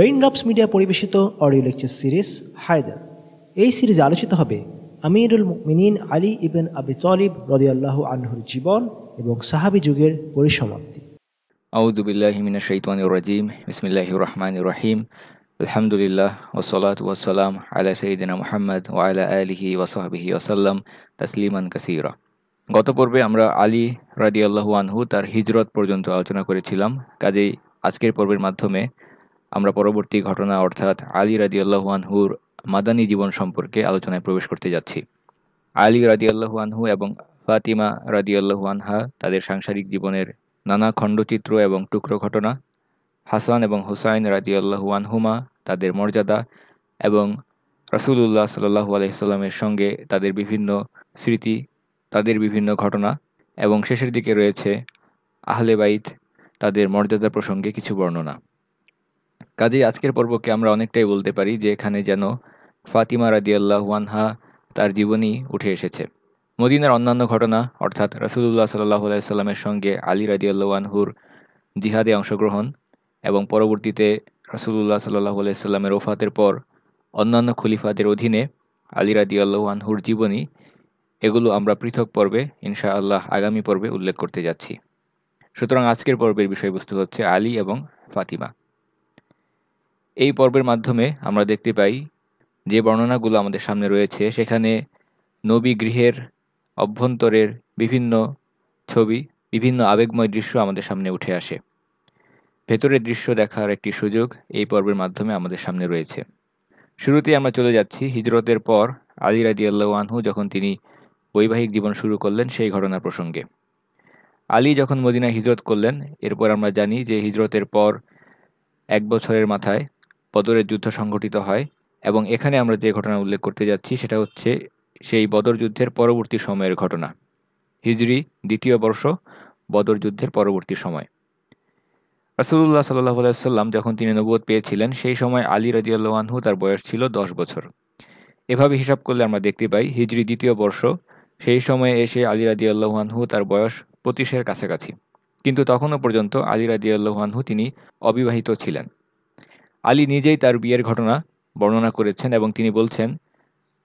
Raindrops media পরিবেশিত audio lecture series Haider এই সিরিজে আলোচিত হবে আমিরুল মিনীন আলী ইবেন আবি তলিব রদিয়াল্লাহ আনহুর জীবন এবং সাহাবি যুগের পরিসমাপ্তি। আউযু বিল্লাহি মিনাশ শাইতানির রাজিম, বিসমিল্লাহির রহমানির রহিম। আলহামদুলিল্লাহ ওসলাত ওয়াসালাম আলা সাইয়্যিদিনা মুহাম্মদ ওয়া আলা আলিহি ওয়া সাহবিহি ওয়াসাল্লাম তাসলিমান কাসীরা। গত পর্বে আমরা আলী রাদিয়াল্লাহু আনহু তার হিজরত পর্যন্ত আলোচনা করেছিলাম। কাজেই আজকের পর্বের মাধ্যমে আমরা পরবর্তী ঘটনা অর্থাৎ আলী রাদিয়াল্লাহু আনহুর মাদানী জীবন সম্পর্কে আলোচনায় প্রবেশ করতে যাচ্ছি। আলী রাদিয়াল্লাহু আনহু এবং ফাতিমা রাদিয়াল্লাহু আনহা তাদের সাংসারিক জীবনের নানা খণ্ডচিত্র এবং টুকরো ঘটনা, হাসান এবং হুসাইন রাদিয়াল্লাহু আনহুমা তাদের মর্যাদা এবং রাসুলুল্লাহ সাল্লাহু আলহিসাল্লামের সঙ্গে তাদের বিভিন্ন স্মৃতি, তাদের বিভিন্ন ঘটনা এবং শেষের দিকে রয়েছে আহলে বাইত তাদের মর্যাদা প্রসঙ্গে কিছু বর্ণনা। কাজেই আজকের পর্বকে আমরা অনেকটাই বলতে পারি যে এখানে যেন ফাতিমা রাদিয়াল্লাহু আনহা তার জীবনী উঠে এসেছে। মদিনার অন্যান্য ঘটনা, অর্থাৎ রাসুলুল্লাহ সাল্লাহ আলাইস্লামের সঙ্গে আলী রাদিয়াল্লাহু আনহুর জিহাদে অংশগ্রহণ এবং পরবর্তীতে রাসুলুল্লাহ সাল্লাহ আলাইস্লামের ওফাতের পর অন্যান্য খলিফাদের অধীনে আলী রাদিয়াল্লাহু আনহুর জীবনী, এগুলো আমরা পৃথক পর্বে ইনশা আল্লাহ আগামী পর্বে উল্লেখ করতে যাচ্ছি। সুতরাং আজকের পর্বের বিষয়বস্তু হচ্ছে আলী এবং ফাতিমা। এই পর্বের মাধ্যমে আমরা দেখতে পাই যে বর্ণনাগুলো আমাদের সামনে রয়েছে, সেখানে নবী গৃহের অভ্যন্তরের বিভিন্ন ছবি, বিভিন্ন আবেগময় দৃশ্য আমাদের সামনে উঠে আসে। ভেতরের দৃশ্য দেখার একটি সুযোগ এই পর্বের মাধ্যমে আমাদের সামনে রয়েছে। শুরুতে আমরা চলে যাচ্ছি, হিজরতের পর আলী রাজি আনহু যখন তিনি বৈবাহিক জীবন শুরু করলেন সেই ঘটনার প্রসঙ্গে। আলী যখন মদিনা হিজরত করলেন, এরপর আমরা জানি যে হিজরতের পর এক বছরের মাথায় বদরের যুদ্ধ সংঘটিত হয় এবং এখানে আমরা যে ঘটনা উল্লেখ করতে যাচ্ছি সেটা হচ্ছে সেই বদর যুদ্ধের পরবর্তী সময়ের ঘটনা, হিজরি, দ্বিতীয় বর্ষ, বদর যুদ্ধের পরবর্তী সময়। রাসুল্লাহ সাল্লাহ আলাইসাল্লাম যখন তিনি নবুয় পেয়েছিলেন, সেই সময় আলী রাজিউল্লাহানহু তার বয়স ছিল দশ বছর। এভাবে হিসাব করলে আমরা দেখতে পাই, হিজরি দ্বিতীয় বর্ষ, সেই সময়ে এসে আলী রাজিউল্লাহানহু তার বয়স পঁচিশের কাছাকাছি। কিন্তু তখনও পর্যন্ত আলী রাজিউল্লাহানহু তিনি অবিবাহিত ছিলেন। আলী নিজেই তার বিয়ের ঘটনা বর্ণনা করেছেন এবং তিনি বলছেন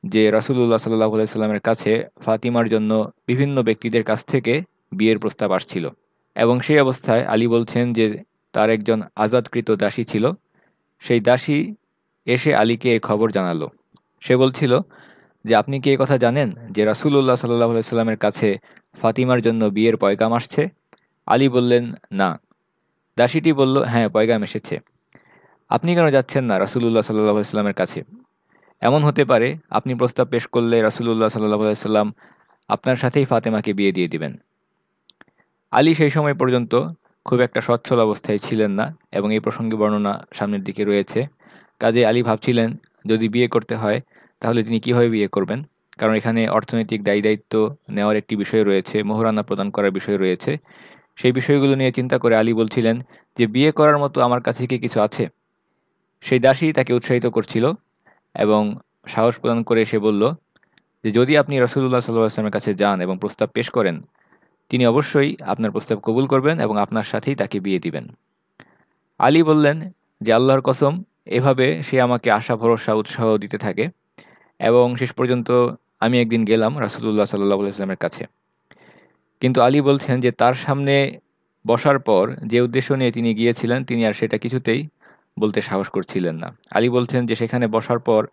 যে রাসুল্লাহ সাল্লাহ আলাইস্লামের কাছে ফাতিমার জন্য বিভিন্ন ব্যক্তিদের কাছ থেকে বিয়ের প্রস্তাব আসছিল এবং সেই অবস্থায় আলী বলছেন যে তার একজন আজাদকৃত দাসী ছিল। সেই দাসী এসে আলীকে এই খবর জানালো। সে বলছিল, যে আপনি কি কথা জানেন যে রাসুল্লাহ সাল্লাহ আলাইস্লামের কাছে ফাতিমার জন্য বিয়ের পয়গাম আসছে? আলী বললেন, না। দাসীটি বলল হ্যাঁ পয়গাম এসেছে। আপনি কেন যাচ্ছেন না রাসুলুল্লাহ সাল্লাহ সাল্লামের কাছে? এমন হতে পারে আপনি প্রস্তাব পেশ করলে রাসুলুল্লাহ সাল্লাহ সাল্লাম আপনার সাথেই ফাতেমাকে বিয়ে দিয়ে দিবেন। আলী সেই সময় পর্যন্ত খুব একটা সচ্ছল অবস্থায় ছিলেন না এবং এই প্রসঙ্গে বর্ণনা সামনের দিকে রয়েছে। কাজে আলী ভাবছিলেন, যদি বিয়ে করতে হয়, তাহলে তিনি কীভাবে বিয়ে করবেন? কারণ এখানে অর্থনৈতিক দায়ী দায়িত্ব নেওয়ার একটি বিষয় রয়েছে, মোহরানা প্রদান করার বিষয় রয়েছে। সেই বিষয়গুলো নিয়ে চিন্তা করে আলী বলছিলেন যে, বিয়ে করার মতো আমার কাছে কি কিছু আছে? সেই দাসী তাকে উৎসাহিত করছিল এবং সাহস প্রদান করে সে বলল যে, যদি আপনি রসুল্লাহ সাল্লাহ আসলামের কাছে যান এবং প্রস্তাব পেশ করেন, তিনি অবশ্যই আপনার প্রস্তাব কবুল করবেন এবং আপনার সাথেই তাকে বিয়ে দিবেন। আলী বললেন যে, আল্লাহর কসম, এভাবে সে আমাকে আশা, ভরসা, উৎসাহ দিতে থাকে এবং শেষ পর্যন্ত আমি একদিন গেলাম রাসুল্লাহ সাল্লাহ আসলামের কাছে। কিন্তু আলী বলছেন যে, তার সামনে বসার পর যে উদ্দেশ্য নিয়ে তিনি গিয়েছিলেন, তিনি আর সেটা কিছুতেই বলতে সাহস করছিলেন না। আলী বলছেন যে, সেখানে বসার পর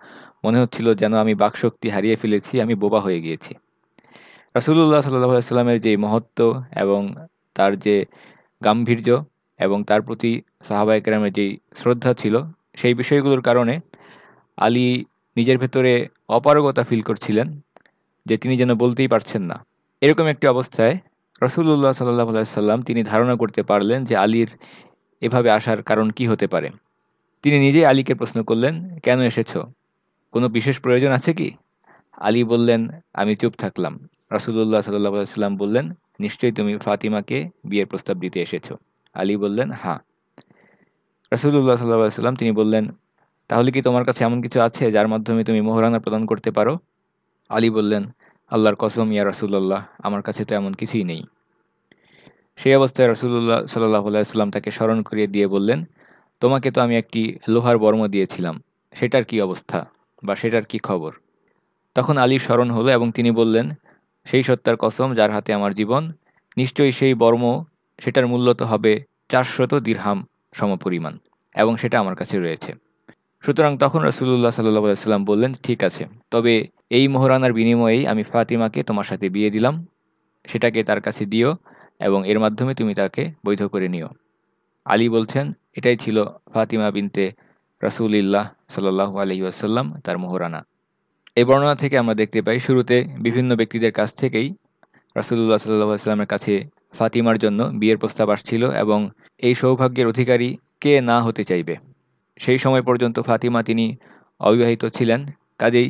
মনে হচ্ছিল যেন আমি বাকশক্তি হারিয়ে ফেলেছি, আমি বোবা হয়ে গিয়েছি। রাসুল্লাহ সাল্লাহ সাল্লামের যে মহত্ব এবং তার যে গাম্ভীর্য এবং তার প্রতি সাহাবাহিকেরামের যেই শ্রদ্ধা ছিল, সেই বিষয়গুলোর কারণে আলী নিজের ভেতরে অপারগতা ফিল করছিলেন যে, তিনি যেন বলতেই পারছেন না। এরকম একটি অবস্থায় রসুল্লাহ সাল্লাহ সাল্লাম তিনি ধারণা করতে পারলেন যে, আলীর এভাবে আসার কারণ কি হতে পারে। তিনি নিজেই আলীকে প্রশ্ন করলেন, কেন এসেছ? কোনো বিশেষ প্রয়োজন আছে কি? আলী বললেন, আমি চুপ থাকলাম। রাসুল্লাহ সাল্লাহ সাল্লাম বললেন, নিশ্চয়ই তুমি ফাতিমাকে বিয়ের প্রস্তাব দিতে এসেছ। আলী বললেন হ্যাঁ রাসুল্লাহ সাল্লাহ সাল্লাম তিনি বললেন, তাহলে কি তোমার কাছে এমন কিছু আছে যার মাধ্যমে তুমি মোহরানা প্রদান করতে পারো? আলী বললেন, আল্লাহর কসম, ইয়া রাসুল্লাহ আমার কাছে তো এমন কিছুই নেই। সেই অবস্থায় রাসুল্লাহ সাল্লাহ সাল্লাম তাকে স্মরণ করিয়ে দিয়ে বললেন তোমাকে তো আমি একটি লোহার বর্ম দিয়েছিলাম। সেটার কি অবস্থা বা সেটার কি খবর? তখন আলীর স্মরণ হলো এবং তিনি বললেন, সেই সত্তার কসম যার হাতে আমার জীবন, নিশ্চয়ই সেই বর্ম সেটার মূল্য তো হবে চারশত দীর্হাম সমপরিমাণ এবং সেটা আমার কাছে রয়েছে। সুতরাং তখন রসুল্লাহ সাল্লাহ সাল্লাম বললেন, ঠিক আছে, তবে এই মোহরানার বিনিময়েই আমি ফাতিমাকে তোমার সাথে বিয়ে দিলাম। সেটাকে তার কাছে দিও এবং এর মাধ্যমে তুমি তাকে বৈধ করে নিও। আলী বলছেন এটাই ছিল ফাতিমা বিনতে রাসুলিল্লাহ সাল্লাহ আলহি আসাল্লাম তার মোহরানা। এই বর্ণনা থেকে আমরা দেখতে পাই, শুরুতে বিভিন্ন ব্যক্তিদের কাছ থেকেই রাসুল্লাহ সাল্লাহ আসলামের কাছে ফাতিমার জন্য বিয়ের প্রস্তাব আসছিল এবং এই সৌভাগ্যের অধিকারী কে না হতে চাইবে? সেই সময় পর্যন্ত ফাতিমা তিনি অবিবাহিত ছিলেন। কাজেই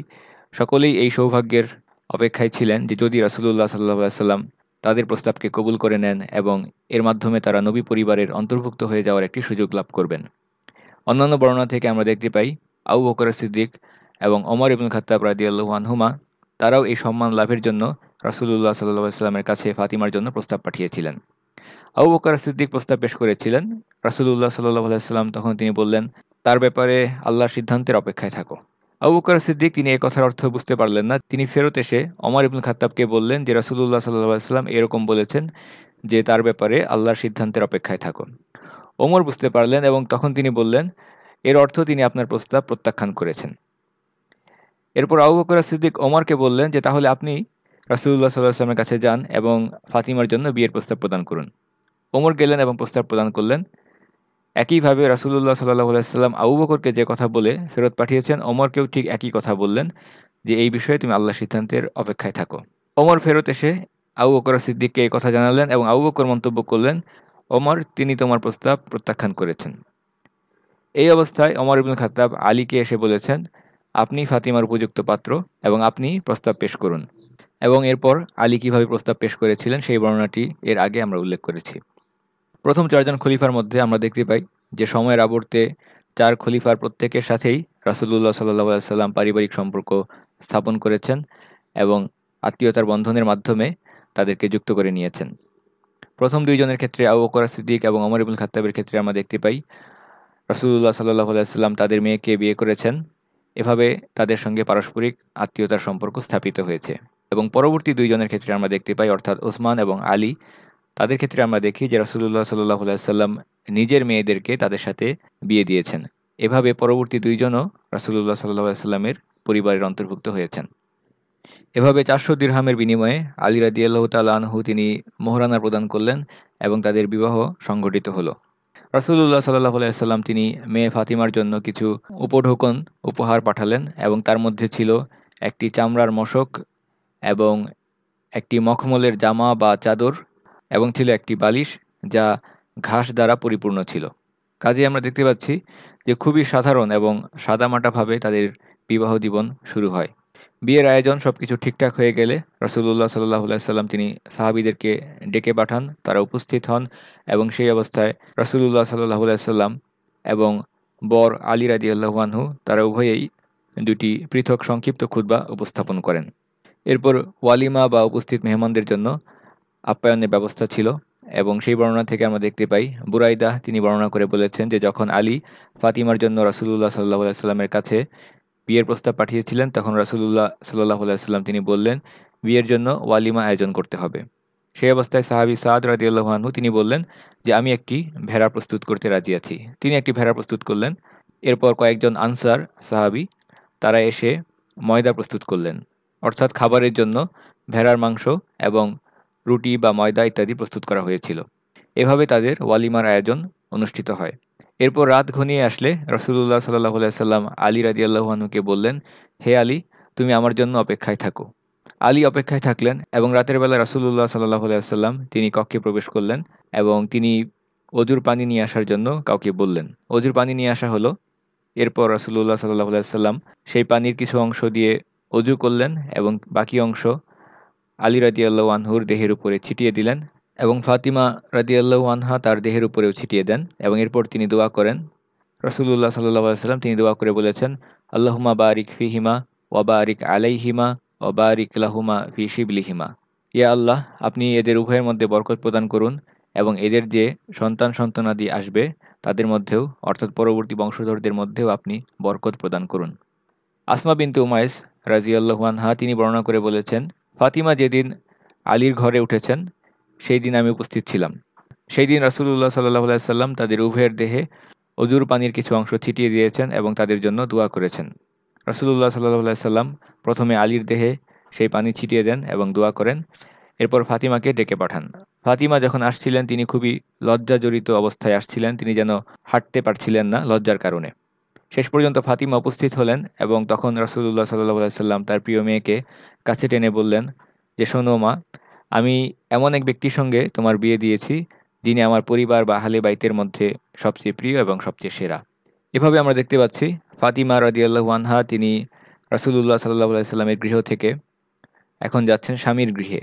সকলেই এই সৌভাগ্যের অপেক্ষায় ছিলেন যে যদি রাসুল্লাহ সাল্লাহ সাল্লাম তাদের প্রস্তাবকে কবুল করে নেন এবং এর মাধ্যমে তারা নবী পরিবারের অন্তর্ভুক্ত হয়ে যাওয়ার একটি সুযোগ লাভ করবেন। অন্যান্য বর্ণনা থেকে আমরা দেখতে পাই আউ বকর সিদ্দিক এবং অমর ইবুল খাত্তাব রাদিয়াল্লাহু আনহুমা, তারাও এই সম্মান লাভের জন্য রাসুলুল্লাহ সাল্লাহ সাল্লামের কাছে ফাতিমার জন্য প্রস্তাব পাঠিয়েছিলেন। আবু বকর সিদ্দিক প্রস্তাব পেশ করেছিলেন, রাসুলুল্লাহ সাল্লাহ সাল্লাম তখন তিনি বললেন, তার ব্যাপারে আল্লাহর সিদ্ধান্তের অপেক্ষায় থাকো। আবু সিদ্দিক তিনি এ কথার অর্থ বুঝতে পারলেন না। তিনি ফেরত এসে অমর ইবুল খাত্তাবকে বললেন যে, রাসুলুল্লাহ সাল্লাহ সাল্লাম এরকম বলেছেন যে, তার ব্যাপারে আল্লাহর সিদ্ধান্তের অপেক্ষায় থাকুন। ওমর বুঝতে পারলেন এবং তখন তিনি বললেন, এর অর্থ তিনি আপনার প্রস্তাব প্রত্যাখ্যান করেছেন। এরপর আবু বকর সিদ্দিক ওমরকে বললেন যে, তাহলে আপনি রাসুল্লাহ সাল্লাহামের কাছে যান এবং ফাতিমার জন্য বিয়ের প্রস্তাব প্রদান করুন। ওমর গেলেন এবং প্রস্তাব প্রদান করলেন। একইভাবে রাসুল্লাহ সাল্লাহ সাল্লাম আবু বকরকে যে কথা বলে ফেরত পাঠিয়েছেন ওমরকেও ঠিক একই কথা বললেন যে এই বিষয়ে তুমি আল্লাহ সিদ্ধান্তের অপেক্ষায় থাকো। ওমর ফেরত এসে আবু বকর সিদ্দিককে এই কথা জানালেন এবং আবু বকর মন্তব্য করলেন ওমর তিনি তোমার প্রস্তাব প্রত্যাখ্যান করেছেন। এই অবস্থায় অমর ইবুল খাতাব আলীকে এসে বলেছেন আপনি ফাতিমার উপযুক্ত পাত্র এবং আপনি প্রস্তাব পেশ করুন। এবং এরপর আলী কীভাবে প্রস্তাব পেশ করেছিলেন সেই বর্ণনাটি এর আগে আমরা উল্লেখ করেছি। প্রথম চারজন খলিফার মধ্যে আমরা দেখতে পাই যে সময়ের আবর্তে চার খলিফার প্রত্যেকের সাথেই রাসুল্লাহ সাল্লাহ সাল্লাম পারিবারিক সম্পর্ক স্থাপন করেছেন এবং আত্মীয়তার বন্ধনের মাধ্যমে তাদেরকে যুক্ত করে নিয়েছেন। প্রথম দুইজনের ক্ষেত্রে আবু সিদ্দিক এবং অমর ইবুল খাত্তাবের ক্ষেত্রে আমরা দেখতে পাই রাসুল্লাহ সাল্লাহ সাল্লাম তাদের মেয়েকে বিয়ে করেছেন। এভাবে তাদের সঙ্গে পারস্পরিক আত্মীয়তার সম্পর্ক স্থাপিত হয়েছে। এবং পরবর্তী দুইজনের ক্ষেত্রে আমরা দেখতে পাই অর্থাৎ ওসমান এবং আলী তাদের ক্ষেত্রে আমরা দেখি যে রাসুল্লাহ সাল্লাহ সাল্লাম নিজের মেয়েদেরকে তাদের সাথে বিয়ে দিয়েছেন। এভাবে পরবর্তী দুইজনও রাসুল্লাহ সাল্লাহ সাল্লামের পরিবারের অন্তর্ভুক্ত হয়েছেন। এভাবে চারশো দীর্হামের বিনিময়ে আলী রাদি আল্লাহ তালাহু তিনি মোহরানা প্রদান করলেন এবং তাদের বিবাহ সংঘটিত হলো। রাসুল্লাহ সাল্লাহ সাল্লাম তিনি মেয়ে ফাতিমার জন্য কিছু উপঢৌকন উপহার পাঠালেন এবং তার মধ্যে ছিল একটি চামড়ার মশক এবং একটি মখমলের জামা বা চাদর এবং ছিল একটি বালিশ যা ঘাস দ্বারা পরিপূর্ণ ছিল। কাজে আমরা দেখতে পাচ্ছি যে খুবই সাধারণ এবং সাদামাটাভাবে তাদের বিবাহ জীবন শুরু হয়। বিয়ের আয়োজন সব কিছু ঠিকঠাক হয়ে গেলে রসুল্লাহ সাল্লাহ সাল্লাম তিনি সাহাবিদেরকে ডেকে পাঠান, তারা উপস্থিত হন এবং সেই অবস্থায় রসুল্লাহ সাল্লাহ সাল্লাম এবং বর আলী রাজি আল্লাহানহু তারা উভয়েই দুটি পৃথক সংক্ষিপ্ত খুদ্া উপস্থাপন করেন। এরপর ওয়ালিমা বা উপস্থিত মেহমানদের জন্য আপ্যায়নের ব্যবস্থা ছিল এবং সেই বর্ণনা থেকে আমরা দেখতে পাই, বুরাইদা তিনি বর্ণনা করে বলেছেন যে যখন আলী ফাতিমার জন্য রাসুল্লাহ সাল্লাহ সাল্লামের কাছে বিয়ের প্রস্তাব পাঠিয়েছিলেন, তখন রাসুল্লাহ সাল্লাহ সাল্লাম তিনি বললেন, বিয়ের জন্য ওয়ালিমা আয়োজন করতে হবে। সেই অবস্থায় সাহাবি সাদ রাজিউল্লাহানহু তিনি বললেন যে, আমি একটি ভেড়া প্রস্তুত করতে রাজি আছি। তিনি একটি ভেড়া প্রস্তুত করলেন। এরপর কয়েকজন আনসার সাহাবি, তারা এসে ময়দা প্রস্তুত করলেন। অর্থাৎ খাবারের জন্য ভেড়ার মাংস এবং রুটি বা ময়দা ইত্যাদি প্রস্তুত করা হয়েছিল। এভাবে তাদের ওয়ালিমার আয়োজন অনুষ্ঠিত হয়। এরপর রাত ঘনিয়ে আসলে রসুল্লাহ সাল্লাহ সাল্লাম আলী রাজি আল্লাহানুকে বললেন, হে আলী, তুমি আমার জন্য অপেক্ষায় থাকো। আলী অপেক্ষায় থাকলেন এবং রাতের বেলা রাসুল্লাহ সাল্লাহ সাল্লাম তিনি কক্ষে প্রবেশ করলেন এবং তিনি অজুর পানি নিয়ে আসার জন্য কাউকে বললেন। অজুর পানি নিয়ে আসা হলো। এরপর রাসুল্লাহ সাল্লাহ সাল্লাম সেই পানির কিছু অংশ দিয়ে অজু করলেন এবং বাকি অংশ আলী রাজি আল্লাহ আনহুর দেহের উপরে ছিটিয়ে দিলেন এবং ফাতিমা রাদিয়াল্লাহু আনহা তার দেহের উপরেও ছিটিয়ে দেন এবং এরপর তিনি দোয়া করেন। রসুল্লাহ সাল্লাহ সাল্লাম তিনি দোয়া করে বলেছেন আল্লাহুমা বারিক ফিহিমা ওয়াবারিক আলাইহিমা ওবারিক লাহুমা ফি শিবলিহিমা। ইয়া আল্লাহ, আপনি এদের উভয়ের মধ্যে বরকত প্রদান করুন এবং এদের যে সন্তান সন্তানাদি আসবে, তাদের মধ্যেও, অর্থাৎ পরবর্তী বংশধরদের মধ্যেও আপনি বরকত প্রদান করুন। আসমা বিনতে উমাইস রাজিয়াল্লাহানহা তিনি বর্ণনা করে বলেছেন ফাতিমা যেদিন আলীর ঘরে উঠেছেন, সেই দিন আমি উপস্থিত ছিলাম। সেই দিন রাসুল্লাহ সাল্লাহ সাল্লাম তাদের উভয়ের দেহে অজুর পানির কিছু অংশ ছিটিয়ে দিয়েছেন এবং তাদের জন্য দোয়া করেছেন। রাসুল্লাহ সাল্লাহ সাল্লাম প্রথমে আলীর দেহে সেই পানি ছিটিয়ে দেন এবং দোয়া করেন, এরপর ফাতিমাকে ডেকে পাঠান। ফাতিমা যখন আসছিলেন, তিনি খুবই লজ্জাজড়িত অবস্থায় আসছিলেন, তিনি যেন হাঁটতে পারছিলেন না লজ্জার কারণে। শেষ পর্যন্ত ফাতিমা উপস্থিত হলেন এবং তখন রাসুল্লাহ সাল্লাহ সাল্লাম তার প্রিয় মেয়েকে কাছে টেনে বললেন, যে শোনো মা, আমি এমন এক ব্যক্তির সঙ্গে তোমার বিয়ে দিয়েছি, যিনি আমার পরিবার বা হালে বাইতের মধ্যে সবচেয়ে প্রিয় এবং সবচেয়ে সেরা। এভাবে আমরা দেখতে পাচ্ছি, ফাতিমা রাদিয়াল্লাহু আনহা তিনি রাসুলুল্লাহ সাল্লাহ সাল্লামের গৃহ থেকে এখন যাচ্ছেন স্বামীর গৃহে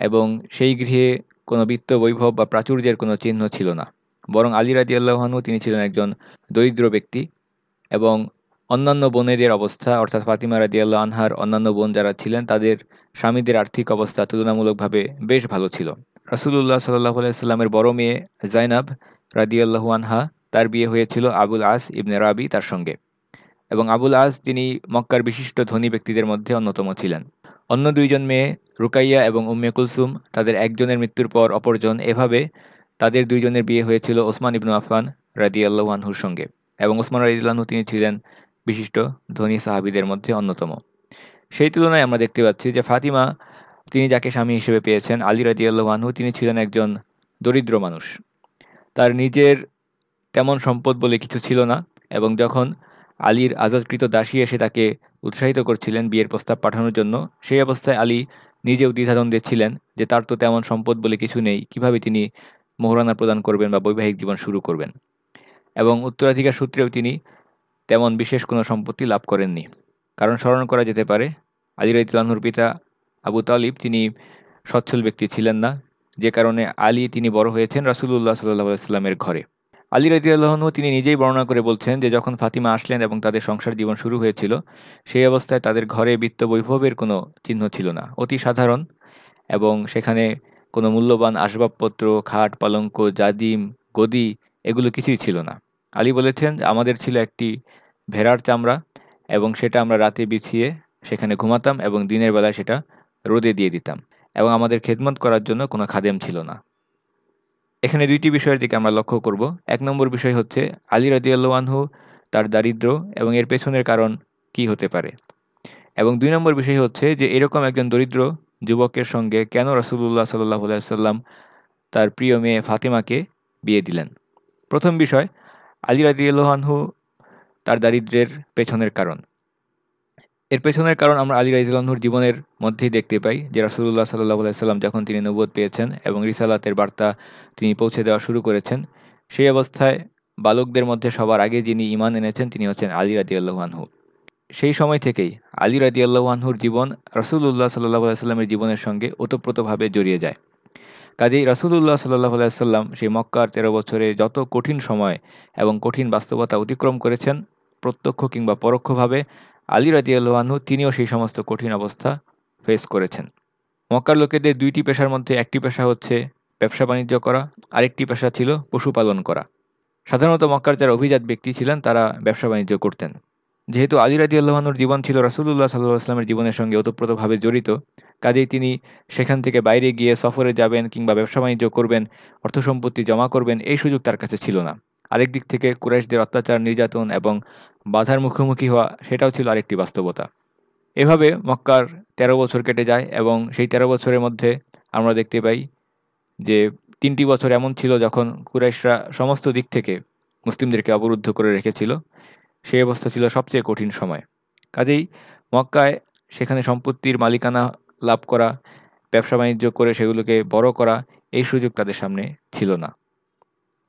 এবং সেই গৃহে কোনো বিত্ত বৈভব বা প্রাচুর্যের কোনো চিহ্ন ছিল না। বরং আলী রাজি আল্লাহানু তিনি ছিলেন একজন দরিদ্র ব্যক্তি এবং অন্যান্য বোনেদের অবস্থা, অর্থাৎ ফাতিমা রাজি আনহার অন্যান্য বোন যারা ছিলেন, তাদের স্বামীদের আর্থিক অবস্থা তুলনামূলকভাবে বেশ ভালো ছিল। রাসুলুল্লাহ সাল্লাহ সাল্লামের বড় মেয়ে জাইনাব রাদিয়াল্লাহু আনহা, তার বিয়ে হয়েছিল আবুল আস ইবনে রাবি তার সঙ্গে। এবং আবুল আস তিনি মক্কার বিশিষ্ট ধনী ব্যক্তিদের মধ্যে অন্যতম ছিলেন। অন্য দুইজন মেয়ে, রুকাইয়া এবং উম্মে কুলসুম, তাদের একজনের মৃত্যুর পর অপরজন এভাবে তাদের দুইজনের বিয়ে হয়েছিল ওসমান ইবনু আফান রাদি আনহুর সঙ্গে। এবং ওসমান রাদিউল্লাহু তিনি ছিলেন বিশিষ্ট ধনী সাহাবিদের মধ্যে অন্যতম। সেই তুলনায় আমরা দেখতে পাচ্ছি যে ফাতিমা, তিনি যাকে স্বামী হিসেবে পেয়েছেন, আলী রাজিয়াল্লাহ তিনি ছিলেন একজন দরিদ্র মানুষ। তার নিজের তেমন সম্পদ বলে কিছু ছিল না এবং যখন আলীর আজাদকৃত দাসী এসে তাকে উৎসাহিত করছিলেন বিয়ের প্রস্তাব পাঠানোর জন্য, সেই অবস্থায় আলী নিজেও দ্বিধাদ্বন্দ্বে ছিলেন যে তার তো তেমন সম্পদ বলে কিছু নেই, কীভাবে তিনি মোহরানা প্রদান করবেন বা বৈবাহিক জীবন শুরু করবেন। এবং উত্তরাধিকার সূত্রেও তিনি তেমন বিশেষ কোনো সম্পত্তি লাভ করেননি। কারণ স্মরণ করা যেতে পারে, আলী রাইতুল্লাহর পিতা আবু তালিব তিনি সচ্ছল ব্যক্তি ছিলেন না। যে কারণে আলী তিনি বড় হয়েছেন রাসুল্লাহ সাল্লাহ সাল্লামের ঘরে। আলী রাজিয়াল্লাহনু তিনি নিজেই বর্ণনা করে বলছেন যে, যখন ফাতিমা আসলেন এবং তাদের সংসার জীবন শুরু হয়েছিল, সেই অবস্থায় তাদের ঘরে বিত্ত বৈভবের কোনো চিহ্ন ছিল না। অতি সাধারণ এবং সেখানে কোনো মূল্যবান আসবাবপত্র, খাট, পালঙ্ক জাদিম গদি এগুলো কিছুই ছিল না। আলী বলেছেন, আমাদের ছিল একটি ভেড়ার চামড়া এবং সেটা আমরা রাতে বিছিয়ে সেখানে ঘুমাতাম এবং দিনের বেলায় সেটা রোদে দিয়ে দিতাম এবং আমাদের খেদমত করার জন্য কোনো খাদেম ছিল না। এখানে দুইটি বিষয়ের দিকে আমরা লক্ষ্য করব। এক নম্বর বিষয় হচ্ছে, আলী রাজিয়াল্লাহু তার দারিদ্র এবং এর পেছনের কারণ কি হতে পারে? এবং দুই নম্বর বিষয় হচ্ছে যে, এরকম একজন দরিদ্র যুবকের সঙ্গে কেন রসুল্লাহ সাল্লাহ সাল্লাম তার প্রিয় মেয়ে ফাতেমাকে বিয়ে দিলেন? প্রথম বিষয় আলী রাজিয়াল্লাহু তার দারিদ্রের পেছনের কারণ। এর পেছনের কারণ আমরা আলী রাইজুল্লাহর জীবনের মধ্যেই দেখতে পাই যে রাসুল্লাহ সাল্লাহ সাল্লাম যখন তিনি নবোধ পেয়েছেন এবং রিসালাতের বার্তা তিনি পৌঁছে দেওয়া শুরু করেছেন, সেই অবস্থায় বালকদের মধ্যে সবার আগে যিনি ইমান এনেছেন তিনি হচ্ছেন আলী রাজি আল্লাহানহু সেই সময় থেকেই আলী রাজি আল্লাহানহুর জীবন রসুল্লাহ সাল্লাহ সাল্লামের জীবনের সঙ্গে ওতপ্রোতভাবে জড়িয়ে যায়। কাজেই রাসুলুল্লাহ সাল্লাহ সাল্লাম সেই মক্কার তেরো বছরে যত কঠিন সময় এবং কঠিন বাস্তবতা অতিক্রম করেছেন, প্রত্যক্ষ কিংবা পরোক্ষভাবে আলী রাজিয়াল্লাহু তিনিও সেই সমস্ত কঠিন অবস্থা ফেস করেছেন। মক্কার লোকেদের দুইটি পেশার মধ্যে একটি পেশা হচ্ছে ব্যবসা বাণিজ্য করা, আরেকটি পেশা ছিল পশুপালন করা। সাধারণত মক্কার যারা অভিজাত ব্যক্তি ছিলেন, তারা ব্যবসা বাণিজ্য করতেন। যেহেতু আলী রাজি আল্লাহানুর জীবন ছিল রাসুল্লাহ সাল্লাহ আসলামের জীবনের সঙ্গে ওতপ্রোতভাবে জড়িত কাজেই তিনি সেখান থেকে বাইরে গিয়ে সফরে যাবেন কিংবা ব্যবসা বাণিজ্য করবেন, অর্থ সম্পত্তি জমা করবেন, এই সুযোগ তার কাছে ছিল না। আরেক দিক থেকে কুরাইশদের অত্যাচার, নির্যাতন এবং বাধার মুখোমুখি হওয়া সেটাও ছিল আরেকটি বাস্তবতা। এভাবে মক্কার ১৩ বছর কেটে যায় এবং সেই ১৩ বছরের মধ্যে আমরা দেখতে পাই যে তিনটি বছর এমন ছিল যখন কুরাইশরা সমস্ত দিক থেকে মুসলিমদেরকে অবরুদ্ধ করে রেখেছিল। সেই অবস্থা ছিল সবচেয়ে কঠিন সময়। কাজেই মক্কায় সেখানে সম্পত্তির মালিকানা লাভ করা, ব্যবসা বাণিজ্য করে সেগুলোকে বড় করা এই সুযোগ তাদের সামনে ছিল না।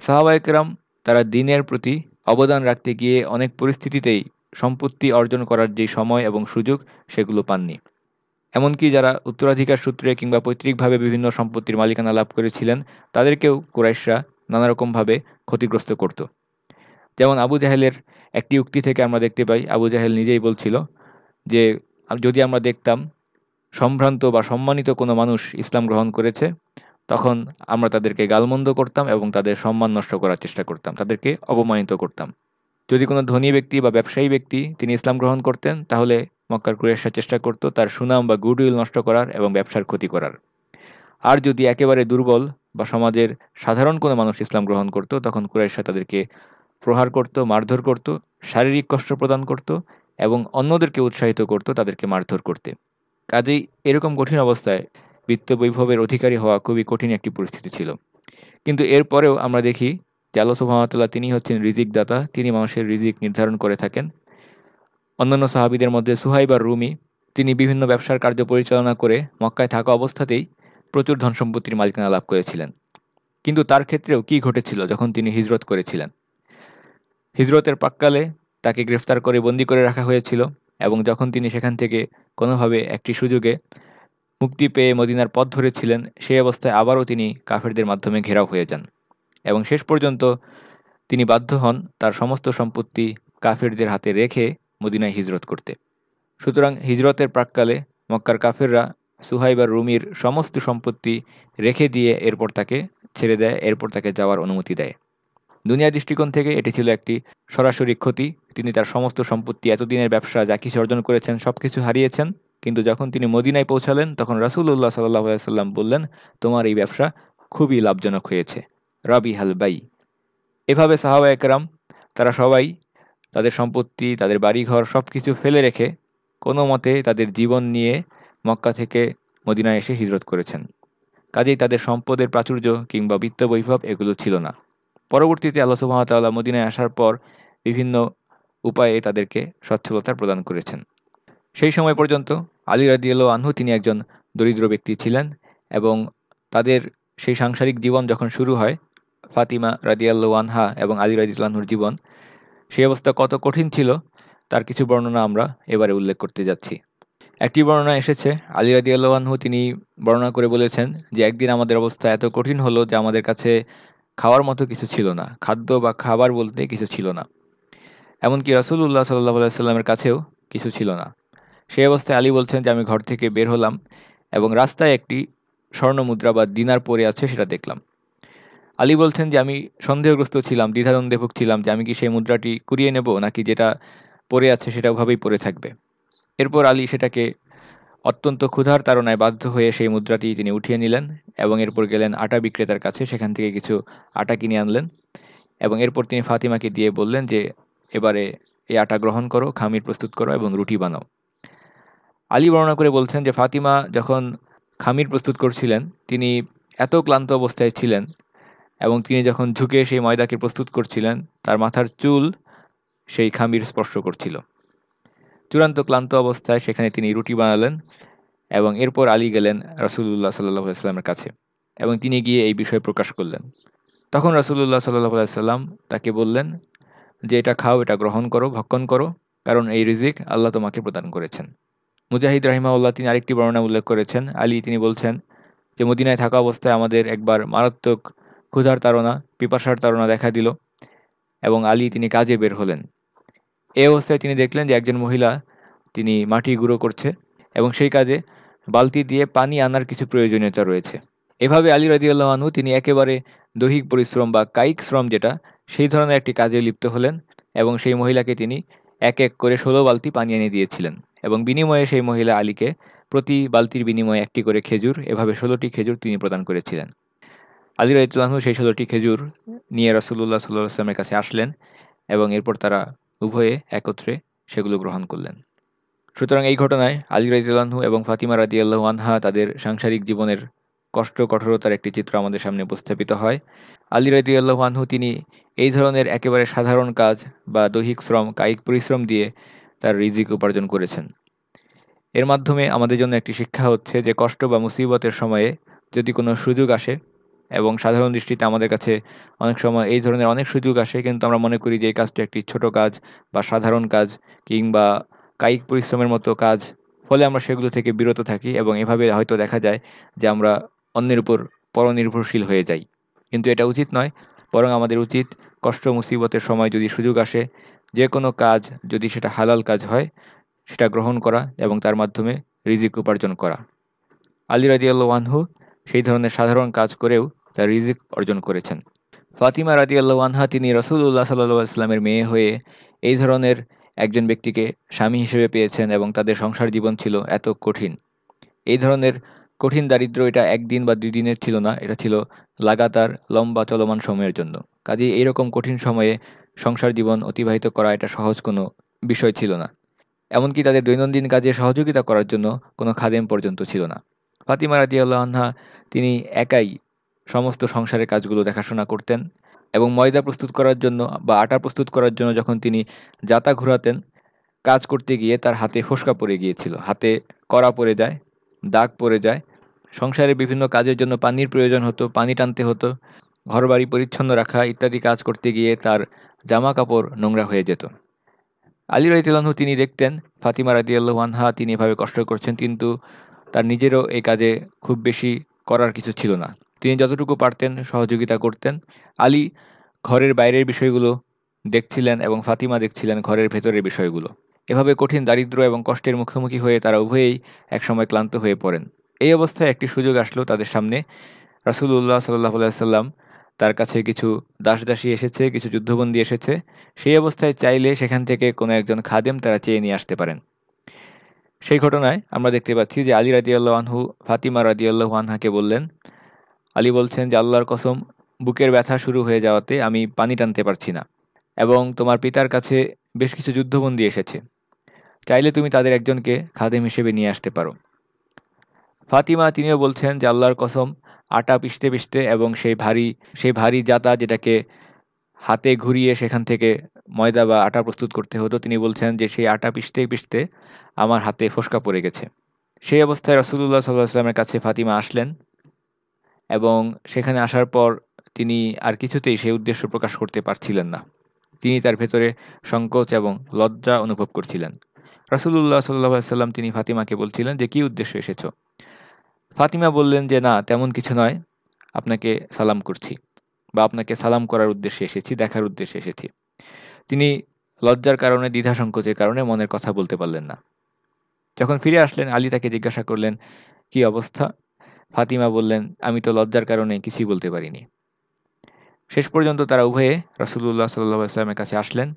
সাহাবাইকরাম তারা দিনের প্রতি অবদান রাখতে গিয়ে অনেক পরিস্থিতিতেই সম্পত্তি অর্জন করার যে সময় এবং সুযোগ, সেগুলো পাননি। এমনকি যারা উত্তরাধিকার সূত্রে কিংবা পৈতৃকভাবে বিভিন্ন সম্পত্তির মালিকানা লাভ করেছিলেন, তাদেরকেও কুরাইশরা নানারকমভাবে ক্ষতিগ্রস্ত করত। যেমন আবু জাহেলের একটি উক্তি থেকে আমরা দেখতে পাই, আবু জাহেল নিজেই বলছিল যে, যদি আমরা দেখতাম সম্ভ্রান্ত বা সম্মানিত কোনো মানুষ ইসলাম গ্রহণ করেছে, তখন আমরা তাদেরকে গালমন্দ করতাম এবং তাদের সম্মান নষ্ট করার চেষ্টা করতাম, তাদেরকে অপমানিত করতাম। যদি কোনো ধনী ব্যক্তি বা ব্যবসায়ী ব্যক্তি তিনি ইসলাম গ্রহণ করতেন, তাহলে মক্কার কুরেশা চেষ্টা করত তার সুনাম বা গুডউইল নষ্ট করার এবং ব্যবসার ক্ষতি করার। আর যদি একেবারে দুর্বল বা সমাজের সাধারণ কোনো মানুষ ইসলাম গ্রহণ করত, তখন কুরাইশা তাদেরকে প্রহার করত, মারধর করত, শারীরিক কষ্ট প্রদান করত এবং অন্যদেরকে উৎসাহিত করত তাদেরকে মারধর করতে। কাজেই এরকম কঠিন অবস্থায় বিত্ত বৈভবের অধিকারী হওয়া খুবই কঠিন একটি পরিস্থিতি ছিল। কিন্তু এরপরেও আমরা দেখি যে আল্লাহ সুহামতাল্লাহ তিনি হচ্ছেন রিজিক দাতা, তিনি মানুষের রিজিক নির্ধারণ করে থাকেন। অন্যান্য সাহাবিদের মধ্যে সুহাইবার রুমি, তিনি বিভিন্ন ব্যবসার কার্য পরিচালনা করে মক্কায় থাকা অবস্থাতেই প্রচুর ধন সম্পত্তির মালিকানা লাভ করেছিলেন। কিন্তু তার ক্ষেত্রেও কি ঘটেছিল যখন তিনি হিজরত করেছিলেন? হিজরতের পাককালে তাকে গ্রেফতার করে বন্দি করে রাখা হয়েছিল এবং যখন তিনি সেখান থেকে কোনোভাবে একটি সুযোগে মুক্তি পেয়ে মদিনার পথ ধরেছিলেন, সেই অবস্থায় আবারও তিনি কাফেরদের মাধ্যমে ঘেরাও হয়ে যান এবং শেষ পর্যন্ত তিনি বাধ্য হন তার সমস্ত সম্পত্তি কাফেরদের হাতে রেখে মদিনায় হিজরত করতে। সুতরাং হিজরতের প্রাককালে মক্কার কাফেররা সুহাইবার রুমির সমস্ত সম্পত্তি রেখে দিয়ে এরপর তাকে ছেড়ে দেয়, এরপর তাকে যাওয়ার অনুমতি দেয়। দুনিয়া দৃষ্টিকোণ থেকে এটি ছিল একটি সরাসরি ক্ষতি। তিনি তার সমস্ত সম্পত্তি, এতদিনের ব্যবসা, যা কিছু অর্জন করেছেন সব কিছু হারিয়েছেন। কিন্তু যখন তিনি মদিনায় পৌঁছালেন, তখন রাসুল্লাহ সাল্লাহ সাল্লাম বললেন, তোমার এই ব্যবসা খুবই লাভজনক হয়েছে রাবি হাল বাই। এভাবে সাহাবা একরাম, তারা সবাই তাদের সম্পত্তি, তাদের বাড়িঘর সব কিছু ফেলে রেখে কোনো মতে তাদের জীবন নিয়ে মক্কা থেকে মদিনায় এসে হিজরত করেছেন। কাজেই তাদের সম্পদের প্রাচুর্য কিংবা বিত্ত বৈভব এগুলো ছিল না। পরবর্তীতে আল্লাহ সুহামতাল্লাহ মদিনায় আসার পর বিভিন্ন উপায়ে তাদেরকে সচ্ছলতা প্রদান করেছেন। সেই সময় পর্যন্ত আলী রাদিয়াল আনহু তিনি একজন দরিদ্র ব্যক্তি ছিলেন এবং তাদের সেই সাংসারিক জীবন যখন শুরু হয়, ফাতিমা রাদিয়াল্লু আনহা এবং আলী রাদিউল্লাহনুর জীবন সেই অবস্থা কত কঠিন ছিল তার কিছু বর্ণনা আমরা এবারে উল্লেখ করতে যাচ্ছি। একটি বর্ণনা এসেছে, আলী রাদিয়াল্লাহু তিনি বর্ণনা করে বলেছেন যে, একদিন আমাদের অবস্থা এত কঠিন হলো যে আমাদের কাছে খাওয়ার মতো কিছু ছিল না। খাদ্য বা খাবার বলতে কিছু ছিল না। এমনকি রাসুল্লাহ সাল্লাহ সাল্লামের কাছেও কিছু ছিল না। সেই অবস্থায় আলী বলছেন যে, আমি ঘর থেকে বের হলাম এবং রাস্তায় একটি স্বর্ণ মুদ্রা বা দিনার পরে আছে সেটা দেখলাম। আলী বলছেন যে, আমি সন্দেহগ্রস্ত ছিলাম দ্বিধাদ্বন্দ্বে ছিলাম যে, আমি কি সেই মুদ্রাটি কুড়িয়ে নেব নাকি যেটা পরে আছে সেটা ওভাবেই পরে থাকবে? এরপর আলী সেটাকে অত্যন্ত ক্ষুধার তাড়নায় বাধ্য হয়ে সেই মুদ্রাটি তিনি উঠিয়ে নিলেন এবং এরপর গেলেন আটা বিক্রেতার কাছে, সেখান থেকে কিছু আটা কিনে আনলেন এবং এরপর তিনি ফাতিমাকে দিয়ে বললেন যে, এবারে এই আটা গ্রহণ করো, খামির প্রস্তুত করো এবং রুটি বানাও। আলী বর্ণনা করে বলছেন যে, ফাতিমা যখন খামির প্রস্তুত করছিলেন, তিনি এত ক্লান্ত অবস্থায় ছিলেন এবং তিনি যখন ঝুঁকে সেই ময়দাকে প্রস্তুত করছিলেন, তার মাথার চুল সেই খামির স্পর্শ করছিল। চূড়ান্ত ক্লান্ত অবস্থায় সেখানে তিনি রুটি বানালেন এবং এরপর আলী গেলেন রাসুল্লাহ সাল্লাহ সাল্লামের কাছে এবং তিনি গিয়ে এই বিষয় প্রকাশ করলেন। তখন রাসুল্লাহ সাল্লাহ সাল্লাম তাকে বললেন যে, এটা খাও, এটা গ্রহণ করো, ভক্ষণ করো, কারণ এই রিজিক আল্লাহ তোমাকে প্রদান করেছেন। মুজাহিদ রাহিমাউল্লাহ তিনি আরেকটি বর্ণনা উল্লেখ করেছেন। আলী তিনি বলছেন যে, মদিনায় থাকা অবস্থায় আমাদের একবার মারাত্মক ক্ষুধার তাড়না, পিপাসার তাড়না দেখা দিল এবং আলী তিনি কাজে বের হলেন। এই অবস্থায় তিনি দেখলেন যে একজন মহিলা তিনি মাটি গুঁড়ো করছে এবং সেই কাজে বালতি দিয়ে পানি আনার কিছু প্রয়োজনীয়তা রয়েছে। এভাবে আলী রাজিউল্লাহানু তিনি একেবারে দৈহিক পরিশ্রম বা কায়িক শ্রম যেটা, সেই ধরনের একটি কাজে লিপ্ত হলেন এবং সেই মহিলাকে তিনি এক এক করে ষোলো বালতি পানি এনে দিয়েছিলেন এবং বিনিময়ে সেই মহিলা আলীকে প্রতি বালতির বিনিময়ে একটি করে খেজুর, এভাবে ষোলোটি খেজুর তিনি প্রদান করেছিলেন। আলী রাইতুল্লাহু সেই ষোলোটি খেজুর নিয়ে রাসুল্লাহ সাল্লাহ আসলামের কাছে আসলেন এবং এরপর তারা উভয়ে একত্রে সেগুলো গ্রহণ করলেন। সুতরাং এই ঘটনায় আলী রাজিউল্লাহু এবং ফাতিমা রাজি আল্লাহ আনহা তাদের সাংসারিক জীবনের কষ্ট, কঠোরতার একটি চিত্র আমাদের সামনে উপস্থাপিত হয়। আলী রাজি আল্লাহ আনহু তিনি এই ধরনের একেবারে সাধারণ কাজ বা দৈহিক শ্রম, কায়িক পরিশ্রম দিয়ে তার রিজিক উপার্জন করেছেন। এর মাধ্যমে আমাদের জন্য একটি শিক্ষা হচ্ছে যে কষ্ট বা মুসিবতের সময়ে যদি কোনো সুযোগ আসে এবং সাধারণ দৃষ্টিতে আমাদের কাছে অনেক সময় এই ধরনের অনেক সুযোগ আসে, কিন্তু আমরা মনে করি যে এই কাজটি একটি ছোট কাজ বা সাধারণ কাজ কিংবা কায়িক পরিশ্রমের মতো কাজ। ফলে আমরা সেগুলো থেকে বিরত থাকি এবং এভাবে হয়তো দেখা যায় যে আমরা অন্যের উপর পরনির্ভরশীল হয়ে যাই। কিন্তু এটা উচিত নয়, বরং আমাদের উচিত কষ্ট মুসিবতের সময় যদি সুযোগ আসে যে কোনো কাজ যদি সেটা হালাল কাজ হয়, সেটা গ্রহণ করা এবং তার মাধ্যমে রিজিক উপার্জন করা। আলী রাজিয়াল্লাহু সেই ধরনের সাধারণ কাজ করেও তার রিজিক অর্জন করেছেন। ফাতিমা রাদিয়াল্লাহু আনহা তিনি রসুল্লাহ সাল্লাহ ইসলামের মেয়ে হয়ে এই ধরনের একজন ব্যক্তিকে স্বামী হিসেবে পেয়েছেন এবং তাদের সংসার জীবন ছিল এত কঠিন। এই ধরনের কঠিন দারিদ্র এটা একদিন বা দুই দিনের ছিল না, এটা ছিল লাগাতার লম্বা চলমান সময়ের জন্য। কাজে এইরকম কঠিন সময়ে সংসার জীবন অতিবাহিত করা এটা সহজ কোনো বিষয় ছিল না। এমনকি তাদের দৈনন্দিন কাজে সহযোগিতা করার জন্য কোনো খাদেম পর্যন্ত ছিল না। ফাতিমা রাদিয়াল্লাহ আনহা তিনি একাই সমস্ত সংসারের কাজগুলো দেখাশোনা করতেন এবং ময়দা প্রস্তুত করার জন্য বা আটা প্রস্তুত করার জন্য যখন তিনি জাতা ঘুরাতেন, কাজ করতে গিয়ে তার হাতে ফোসকা পড়ে গিয়েছিল। হাতে কড়া পড়ে যায়, দাগ পড়ে যায়। সংসারে বিভিন্ন কাজের জন্য পানির প্রয়োজন হতো, পানি টানতে হতো, ঘরবাড়ি পরিচ্ছন্ন রাখা ইত্যাদি কাজ করতে গিয়ে তার জামা কাপড় নোংরা হয়ে যেত। আলী রাইতুল্লাহ তিনি দেখতেন, ফাতিমা রাদিয়াল্লাহু আনহা তিনি এভাবে কষ্ট করছেন, কিন্তু তার নিজেরও এই কাজে খুব বেশি করার কিছু ছিল না। তিনি যতটুকু পারতেন সহযোগিতা করতেন। আলী ঘরের বাইরের বিষয়গুলো দেখছিলেন এবং ফাতিমা দেখছিলেন ঘরের ভেতরের বিষয়গুলো। এভাবে কঠিন দারিদ্র এবং কষ্টের মুখোমুখি হয়ে তারা উভয়েই একসময় ক্লান্ত হয়ে পড়েন। এই অবস্থায় একটি সুযোগ আসলো তাদের সামনে। রাসুল্লাহ সাল্লাহ সাল্লাম তার কাছে কিছু দাসদাসী এসেছে, কিছু যুদ্ধবন্দী এসেছে। সেই অবস্থায় চাইলে সেখান থেকে কোনো একজন খাদেম তারা চেয়ে নিয়ে আসতে পারেন। সেই ঘটনায় আমরা দেখতে পাচ্ছি যে আলী রাদিয়াল্লাহ আনহু, ফাতিমা রাদিয়াল্লাহু আনহাকে বললেন, আলী বলছেন যে আল্লাহর কসম, বুকের ব্যথা শুরু হয়ে যাওয়াতে আমি পানি টানতে পারছি না এবং তোমার পিতার কাছে বেশ কিছু যুদ্ধবন্দী এসেছে। চাইলে তুমি তাদের একজনকে খাদেম হিসেবে নিয়ে আসতে পারো। ফাতিমা তিনিও বলছেন যে আল্লাহর কসম, আটা পিষতে পিষতে এবং সেই ভারী সেই ভারী জাতা যেটাকে হাতে ঘুরিয়ে সেখান থেকে ময়দা বা আটা প্রস্তুত করতে হতো, তিনি বলছেন যে সেই আটা পিষতে পিষতে আমার হাতে ফোসকা পড়ে গেছে। সেই অবস্থায় রসুল্লাহ সাল্লাহ আসলামের কাছে ফাতিমা আসলেন এবং সেখানে আসার পর তিনি আর কিছুতেই সেই উদ্দেশ্য প্রকাশ করতে পারছিলেন না। তিনি তার ভেতরে সংকোচ এবং লজ্জা অনুভব করছিলেন। রাসুল্লাহ সাল্লাহ সাল্লাম তিনি ফাতিমাকে বলছিলেন যে, কি উদ্দেশ্য এসেছ? ফাতিমা বললেন যে, না, তেমন কিছু নয়। আপনাকে সালাম করছি বা আপনাকে সালাম করার উদ্দেশ্যে এসেছি, দেখার উদ্দেশ্যে এসেছি। তিনি লজ্জার কারণে দ্বিধা সংকোচের কারণে মনের কথা বলতে পারলেন না। যখন ফিরে আসলেন, আলী তাকে জিজ্ঞাসা করলেন, কি অবস্থা? ফাতিমা বললেন, আমি তো লজ্জার কারণে কিছুই বলতে পারিনি। শেষ পর্যন্ত তারা উভয়ে রসুল্লাহ সাল্লামের কাছে আসলেন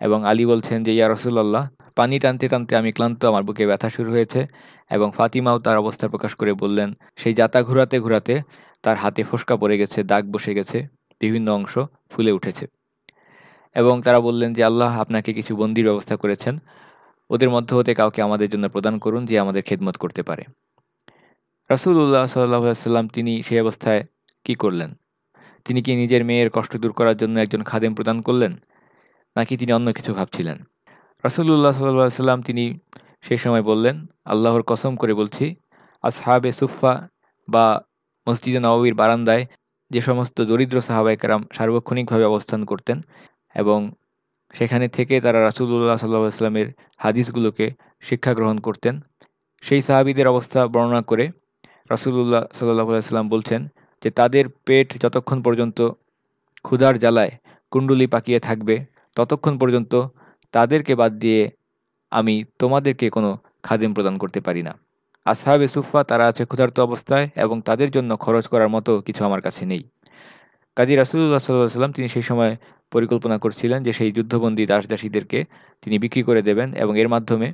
এবং আলী বলছেন যে, ইয়া রসুল্লাহ পানি টানতে টানতে আমি ক্লান্ত, আমার বুকে ব্যথা শুরু হয়েছে। এবং ফাতিমাও তার অবস্থা প্রকাশ করে বললেন, সেই যাতা ঘুরাতে ঘুরাতে তার হাতে ফোসকা পড়ে গেছে, দাগ বসে গেছে, বিভিন্ন অংশ ফুলে উঠেছে। এবং তারা বললেন যে, আল্লাহ আপনাকে কিছু বন্দির ব্যবস্থা করেছেন। ওদের মধ্য হতে কাউকে আমাদের জন্য প্রদান করুন যে আমাদের খেদমত করতে পারে। রাসুল্লাহ সাল্লাম তিনি সেই অবস্থায় কি করলেন? তিনি কি নিজের মেয়ের কষ্ট দূর করার জন্য একজন খাদেম প্রদান করলেন? নাকি তিনি অন্য কিছু ভাবছিলেন? রাসুল্লাহ সাল্লাহ সাল্লাম তিনি সেই সময় বললেন, আল্লাহর কসম করে বলছি, আসহাবে সুফা বা মসজিদে নবীর বারান্দায় যে সমস্ত দরিদ্র সাহাবাইকারাম সার্বক্ষণিকভাবে অবস্থান করতেন এবং সেখানে থেকে তারা রাসুল্লাহ সাল্লাহ আসলামের হাদিসগুলোকে শিক্ষা গ্রহণ করতেন। সেই সাহাবিদের অবস্থা বর্ণনা করে রাসুল্লাহ সাল্লাহ সাল্লাম বলছেন যে, তাদের পেট যতক্ষণ পর্যন্ত ক্ষুধার জ্বালায় কুণ্ডুলি পাকিয়ে থাকবে, ততক্ষণ পর্যন্ত তাদেরকে বাদ দিয়ে আমি তোমাদেরকে কোনো খাদিম প্রদান করতে পারি না। আসহাবে সুফা তারা আছে ক্ষুধার্ত অবস্থায় এবং তাদের জন্য খরচ করার মতো কিছু আমার কাছে নেই। কাজী রাসুল্লাহ সাল্লাহ সাল্লাম তিনি সেই সময় পরিকল্পনা করছিলেন যে সেই যুদ্ধবন্দী দাস দাসীদেরকে তিনি বিক্রি করে দেবেন এবং এর মাধ্যমে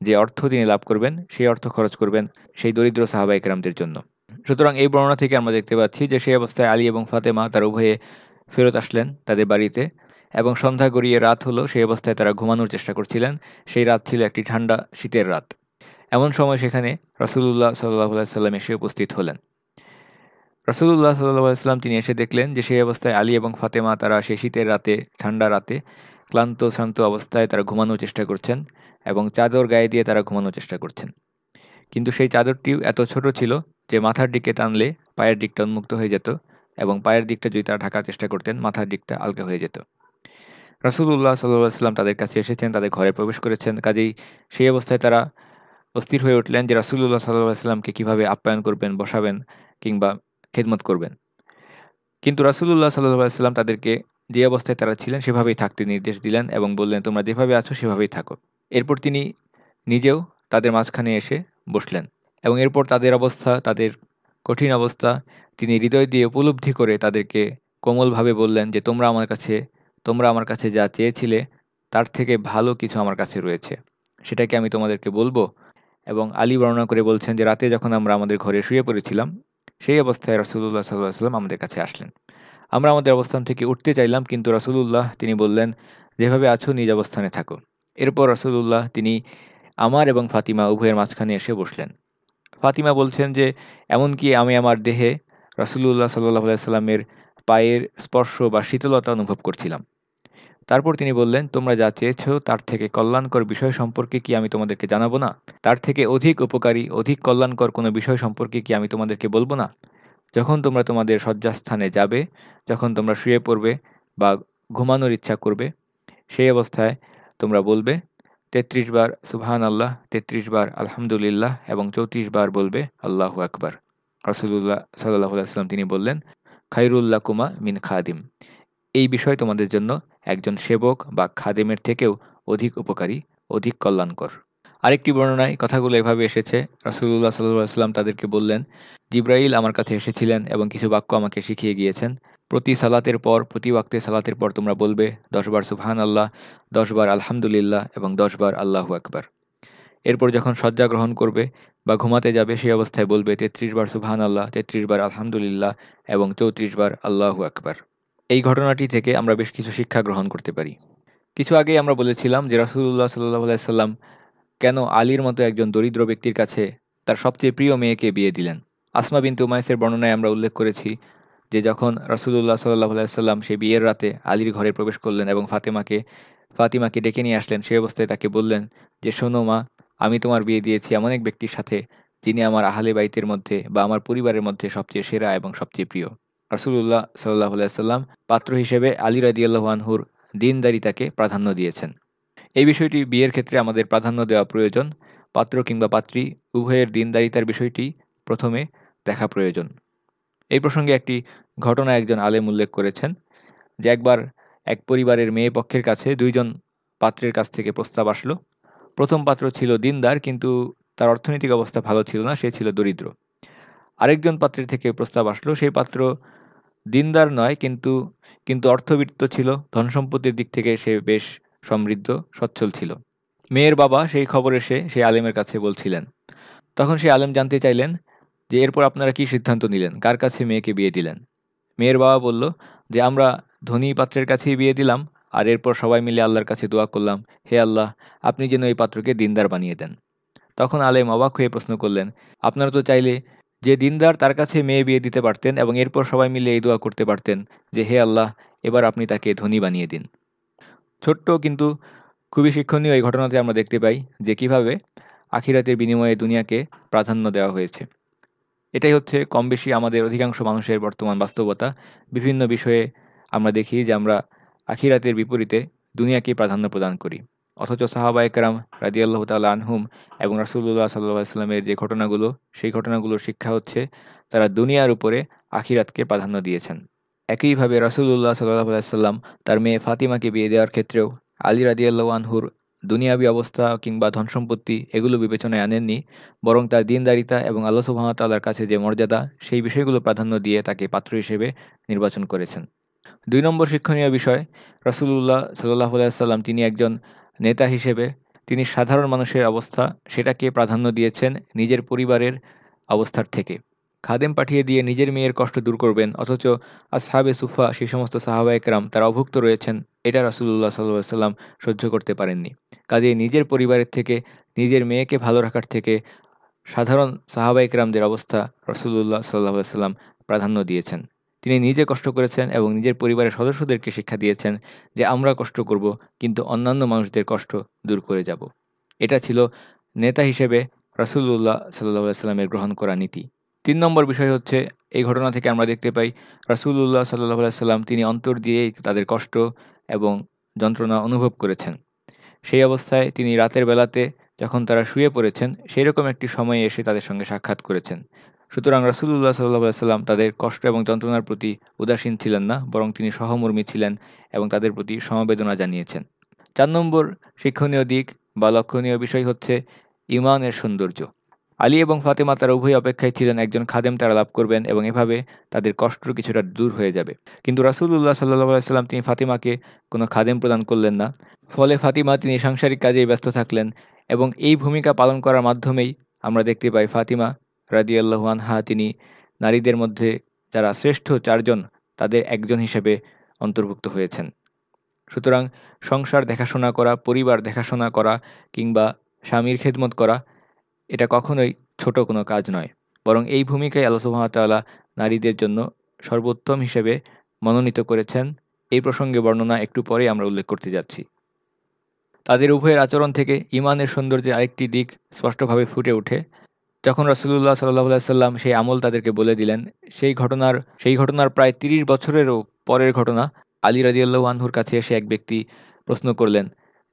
যে অর্থ তিনি লাভ করবেন, সেই অর্থ খরচ করবেন সেই দরিদ্র সাহাবা একরামদের জন্য। সুতরাং এই বর্ণনা থেকে আমরা দেখতে পাচ্ছি যে সেই অবস্থায় আলী এবং ফাতেমা তার উভয়ে ফেরত আসলেন তাদের বাড়িতে এবং সন্ধ্যা গড়িয়ে রাত হলো, সেই অবস্থায় তারা ঘুমানোর চেষ্টা করছিলেন। সেই রাত ছিল একটি ঠান্ডা শীতের রাত। এমন সময় সেখানে রাসুলুল্লাহ সাল্লাহ সাল্লাম এসে উপস্থিত হলেন। রাসুলুল্লাহ সাল্লাহ সাল্লাম তিনি এসে দেখলেন যে সেই অবস্থায় আলী এবং ফাতেমা তারা সেই শীতের রাতে, ঠান্ডা রাতে ক্লান্ত, শ্রান্ত অবস্থায় তারা ঘুমানোর চেষ্টা করছেন এবং চাদর গায়ে দিয়ে তারা ঘুমানোর চেষ্টা করছেন। কিন্তু সেই চাদরটিও এত ছোট ছিল যে মাথার দিকে টানলে পায়ের দিকটা উন্মুক্ত হয়ে যেত এবং পায়ের দিকটা যদি তারা ঢাকার চেষ্টা করতেন, মাথার দিকটা আলগা হয়ে যেত। রাসুল্লাহ সাল্লাম তাদের কাছে এসেছেন, তাদের ঘরে প্রবেশ করেছেন। কাজেই সেই অবস্থায় তারা অস্থির হয়ে উঠলেন যে রাসুল্লাহ সাল্লাহ সাল্লামকে কীভাবে আপ্যায়ন করবেন, বসাবেন কিংবা খেদমত করবেন। কিন্তু রাসুল্লাহ সাল্লাহ সাল্লাম তাদেরকে যে অবস্থায় তারা ছিলেন সেভাবেই থাকতে নির্দেশ দিলেন এবং বললেন, তোমরা যেভাবে আছো সেভাবেই থাকো। এরপর তিনি নিজেও তাদের মাঝখানে এসে বসলেন এবং এরপর তাদের অবস্থা, তাদের কঠিন অবস্থা, তিনি হৃদয় দিয়ে উপলব্ধি করে তাদেরকে কোমলভাবে বললেন যে, তোমরা আমার কাছে, তোমরা আমার কাছে যা চেয়েছিলে, তার থেকে ভালো কিছু আমার কাছে রয়েছে। সেটাকে আমি তোমাদেরকে বলব? এবং আলী বর্ণনা করে বলছেন যে, রাতে যখন আমরা আমাদের ঘরে শুয়ে পড়েছিলাম সেই অবস্থায় রাসুলুল্লাহ সাল্লাহ সাল্লাম আমাদের কাছে আসলেন। আমরা আমাদের অবস্থান থেকে উঠতে চাইলাম, কিন্তু রাসুলুল্লাহ তিনি বললেন, যেভাবে আছো নিজ অবস্থানে থাকো। এরপর রাসুলুল্লাহ তিনি আমার এবং ফাতিমা উভয়ের মাঝখানে এসে বসলেন। ফাতিমা বলছেন যে, এমনকি আমি আমার দেহে রাসুলুল্লাহ সাল্লাহ সাল্লামের পায়ের স্পর্শ বা শীতলতা অনুভব করছিলাম। তারপর তিনি বললেন, তোমরা যা চেয়েছ তার থেকে কল্যাণকর বিষয় সম্পর্কে কি আমি তোমাদেরকে জানাব না? তার থেকে অধিক উপকারী, অধিক কল্যাণকর কোনো বিষয় সম্পর্কে কি আমি তোমাদেরকে বলব না? যখন তোমরা তোমাদের শয্যাস্থানে যাবে, যখন তোমরা শুয়ে পড়বে বা ঘুমানোর ইচ্ছা করবে, সেই অবস্থায় তোমরা বলবে, তেত্রিশ বার সুবহান আল্লাহ তেত্রিশ বার আলহামদুলিল্লাহ এবং চৌত্রিশ বার বলবে, আল্লাহু আকবার। রসুল্লাহ সাল্লাহ সাল্লাম তিনি বললেন খাইরুল্লাহ কুমা মিন খাদিম। এই বিষয় তোমাদের জন্য একজন সেবক বা খাদেমের থেকেও অধিক উপকারী, অধিক কল্যাণকর। আরেকটি বর্ণনায় কথাগুলো এভাবে এসেছে। রাসুল্লাহ সাল্লাহ সাল্লাম তাদেরকে বললেন, জিব্রাইল আমার কাছে এসেছিলেন এবং কিছু বাক্য আমাকে শিখিয়ে গিয়েছেন। প্রতি সালাতের পর, প্রতি ওয়াক্তে সালাতের পর তোমরা বলবে দশবার সুবহান আল্লাহ দশবার আলহামদুলিল্লাহ এবং দশবার আল্লাহু আকবার। এরপর যখন শয্যা গ্রহণ করবে বা ঘুমাতে যাবে, সেই অবস্থায় বলবে, তেত্রিশ বার সুবহান আল্লাহ তেত্রিশ বার আলহামদুলিল্লাহ এবং চৌত্রিশ বার আল্লাহু আকবার। এই ঘটনাটি থেকে আমরা বেশ কিছু শিক্ষা গ্রহণ করতে পারি। কিছু আগেই আমরা বলেছিলাম যে রাসুল্লাহ সাল্লাহ সাল্লাম কেন আলীর মতো একজন দরিদ্র ব্যক্তির কাছে তার সবচেয়ে প্রিয় মেয়েকে বিয়ে দিলেন। আসমা বিন্তু উমাইসের বর্ণনায় আমরা উল্লেখ করেছি যে যখন রাসুল্লাহ সাল্লাহ সাল্লাম সেই বিয়ের রাতে আলীর ঘরে প্রবেশ করলেন এবং ফাতেমাকে, ফাতিমাকে ডেকে নিয়ে আসলেন সেই অবস্থায় তাকে বললেন যে, শোনো মা, আমি তোমার বিয়ে দিয়েছি এমন এক ব্যক্তির সাথে যিনি আমার আহলে বাইতের মধ্যে বা আমার পরিবারের মধ্যে সবচেয়ে সেরা এবং সবচেয়ে প্রিয়। রাসুল্লাহ সাল্লাহ সাল্লাম পাত্র হিসেবে আলী রাদিয়াল্লাহু দিনদারিতাকে প্রাধান্য দিয়েছেন। এই বিষয়টি বিয়ের ক্ষেত্রে আমাদের প্রাধান্য দেওয়া প্রয়োজন। পাত্র কিংবা পাত্রী উভয়ের দিনদারিতার বিষয়টি প্রথমে দেখা প্রয়োজন। এই প্রসঙ্গে একটি ঘটনা একজন আলেম উল্লেখ করেছেন, যে একবার এক পরিবারের মেয়ে পক্ষের কাছে দুইজন পাত্রের কাছ থেকে প্রস্তাব আসলো। প্রথম পাত্র ছিল দিনদার, কিন্তু তার অর্থনৈতিক অবস্থা ভালো ছিল না, সে ছিল দরিদ্র। আরেকজন পাত্রের থেকে প্রস্তাব আসলো। সেই পাত্র দিনদার নয়, কিন্তু কিন্তু অর্থবিত্ত ছিল। ধন সম্পত্তির দিক থেকে সে বেশ সমৃদ্ধ, সচ্ছল ছিল। মেয়ের বাবা সেই খবর এসে সেই আলেমের কাছে বলছিলেন। তখন সেই আলেম জানতে চাইলেন যে, এরপর আপনারা কি সিদ্ধান্ত নিলেন? কার কাছে মেয়েকে বিয়ে দিলেন? মেয়ের বাবা বলল যে, আমরা ধনী পাত্রের কাছেই বিয়ে দিলাম, আর এরপর সবাই মিলে আল্লাহর কাছে দোয়া করলাম, হে আল্লাহ, আপনি যেন এই পাত্রকে দিনদার বানিয়ে দেন। তখন আলেম অবাক হয়ে প্রশ্ন করলেন, আপনারা তো চাইলে যে দিনদার তার কাছে মেয়ে বিয়ে দিতে পারতেন এবং এরপর সবাই মিলে এই দোয়া করতে পারতেন যে, হে আল্লাহ, এবার আপনি তাকে ধনী বানিয়ে দিন। ছোট্ট কিন্তু খুবই শিক্ষণীয় এই ঘটনাতে আমরা দেখতে পাই যে, কীভাবে আখিরাতের বিনিময়ে দুনিয়াকে প্রাধান্য দেওয়া হয়েছে। এটাই হচ্ছে কম বেশি আমাদের অধিকাংশ মানুষের বর্তমান বাস্তবতা। বিভিন্ন বিষয়ে আমরা দেখি যে, আমরা আখিরাতের বিপরীতে দুনিয়াকে প্রাধান্য প্রদান করি। অথচ সাহাবা একরাম রাজিয়াল্লাহ তাল আনহুম এবং রাসুল্লাহ সাল্লামের যে ঘটনাগুলো, সেই ঘটনাগুলোর শিক্ষা হচ্ছে তারা দুনিয়ার উপরে আখিরাতকে প্রাধান্য দিয়েছেন। একইভাবে রাসুল্লাহ সাল্লাহ সাল্লাম তার মেয়ে ফাতিমাকে বিয়ে দেওয়ার ক্ষেত্রেও আলী রাজিয়াল্লাহ আনহুর দুনিয়াবী অবস্থা কিংবা ধন সম্পত্তি এগুলো বিবেচনায় আনেননি, বরং তার দিনদারিতা এবং আল্লাহ সুহামতাল্লার কাছে যে মর্যাদা, সেই বিষয়গুলো প্রাধান্য দিয়ে তাকে পাত্র হিসেবে নির্বাচন করেছেন। দুই নম্বর শিক্ষণীয় বিষয় রাসুল্লাহ সাল্লাহ সাল্লাম তিনি একজন নেতা হিসেবে তিনি সাধারণ মানুষের অবস্থা সেটাকে প্রাধান্য দিয়েছেন নিজের পরিবারের অবস্থার থেকে। খাদেম পাঠিয়ে দিয়ে নিজের মেয়ের কষ্ট দূর করবেন, অথচ আসহাবে সুফা সেই সমস্ত সাহাবা একরাম তারা অভুক্ত রয়েছেন, এটা রাসুল্লাহ সাল্লাহ সাল্লাম সহ্য করতে পারেননি। কাজেই নিজের পরিবারের থেকে, নিজের মেয়েকে ভালো রাখার থেকে সাধারণ সাহাবা একরামদের অবস্থা রসুল্লাহ সাল্লাহ সাল্লাম প্রাধান্য দিয়েছেন। তিনি নিজে কষ্ট করেছেন এবং নিজের পরিবারের সদস্যদেরকে শিক্ষা দিয়েছেন যে আমরা কষ্ট করব, কিন্তু অন্যান্য মানুষদের কষ্ট দূর করে যাব। এটা ছিল নেতা হিসেবে রাসুল্লাহ সাল্লাহ সাল্লামের গ্রহণ করা নীতি। তিন নম্বর বিষয় হচ্ছে, এই ঘটনা থেকে আমরা দেখতে পাই রাসুল্লাহ সাল্লাহ সাল্লাম তিনি অন্তর দিয়েই তাদের কষ্ট এবং যন্ত্রণা অনুভব করেছেন। সেই অবস্থায় তিনি রাতের বেলাতে যখন তারা শুয়ে পড়েছেন সেই রকম একটি সময়ে এসে তাদের সঙ্গে সাক্ষাৎ করেছেন। সুতরাং রাসুল্লাহ সাল্লাহ সাল্লাম তাদের কষ্ট এবং যন্ত্রণার প্রতি উদাসীন ছিলেন না, বরং তিনি সহমর্মী ছিলেন এবং তাদের প্রতি সমবেদনা জানিয়েছেন। চার নম্বর শিক্ষণীয় দিক বা লক্ষণীয় বিষয় হচ্ছে ইমানের সৌন্দর্য। আলী এবং ফাতেমা তারা উভয় অপেক্ষায় ছিলেন, একজন খাদেম তারা লাভ করবেন এবং এভাবে তাদের কষ্ট কিছুটা দূর হয়ে যাবে। কিন্তু রাসুল্লাহ সাল্লাহ সাল্লাম তিনি ফাতিমাকে কোনো খাদেম প্রদান করলেন না। ফলে ফাতিমা তিনি সাংসারিক কাজেই ব্যস্ত থাকলেন এবং এই ভূমিকা পালন করার মাধ্যমেই আমরা দেখতে পাই ফাতিমা রাদিয়াল্লাহুয়ানহা তিনি নারীদের মধ্যে যারা শ্রেষ্ঠ চারজন, তাদের একজন হিসেবে অন্তর্ভুক্ত হয়েছেন। সুতরাং সংসার দেখাশোনা করা, পরিবার দেখাশোনা করা, কিংবা স্বামীর খেদমত করা, এটা কখনোই ছোট কোনো কাজ নয়। বরং এই ভূমিকায় আল্লাহ নারীদের জন্য সর্বোত্তম হিসেবে মনোনীত করেছেন। এই প্রসঙ্গে বর্ণনা একটু পরে আমরা উল্লেখ করতে যাচ্ছি। তাদের উভয়ের আচরণ থেকে ইমানের সৌন্দর্যের আরেকটি দিক স্পষ্টভাবে ফুটে ওঠে। যখন রাসুল্লাহ সাল্লাহ সাল্লাম সেই আমল তাদেরকে বলে দিলেন, সেই ঘটনার সেই ঘটনার প্রায় তিরিশ বছরেরও পরের ঘটনা, আলী রাজিয়াল্লাহ আনহুর কাছে এসে এক ব্যক্তি প্রশ্ন করলেন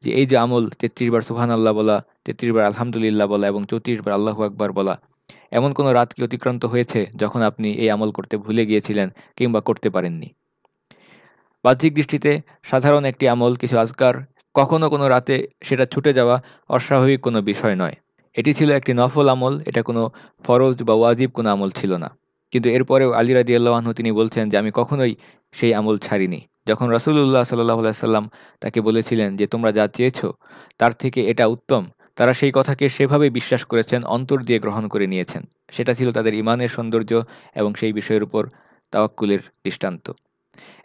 যে, এই যে আমল, তেত্রিশ বার সুহান আল্লাহ বলা, তেত্রিশ বার আলহামদুলিল্লাহ বলা এবং চৌত্রিশ বার আল্লাহু আকবার বলা, এমন কোনো রাত কি অতিক্রান্ত হয়েছে যখন আপনি এই আমল করতে ভুলে গিয়েছিলেন কিংবা করতে পারেননি? বাহ্যিক দৃষ্টিতে সাধারণ একটি আমল কিছু আজকার, কখনো কোনো রাতে সেটা ছুটে যাওয়া অস্বাভাবিক কোনো বিষয় নয়। এটি ছিল একটি নফল আমল, এটা কোনো ফরজ বা ওয়াজিব কোনো আমল ছিল না। কিন্তু এরপরেও আলী রাজি আল্লাহানহু তিনি বলছেন যে, আমি কখনোই সেই আমল ছাড়িনি। যখন রসুল্লাহ সাল্লাহ সাল্লাম তাকে বলেছিলেন যে, তোমরা যা চেয়েছ, তার থেকে এটা উত্তম। তারা সেই কথাকে সেভাবে বিশ্বাস করেছেন, অন্তর দিয়ে গ্রহণ করে নিয়েছেন। সেটা ছিল তাদের ইমানের সৌন্দর্য এবং সেই বিষয়ের উপর তাওয়াক্কুলের দৃষ্টান্ত।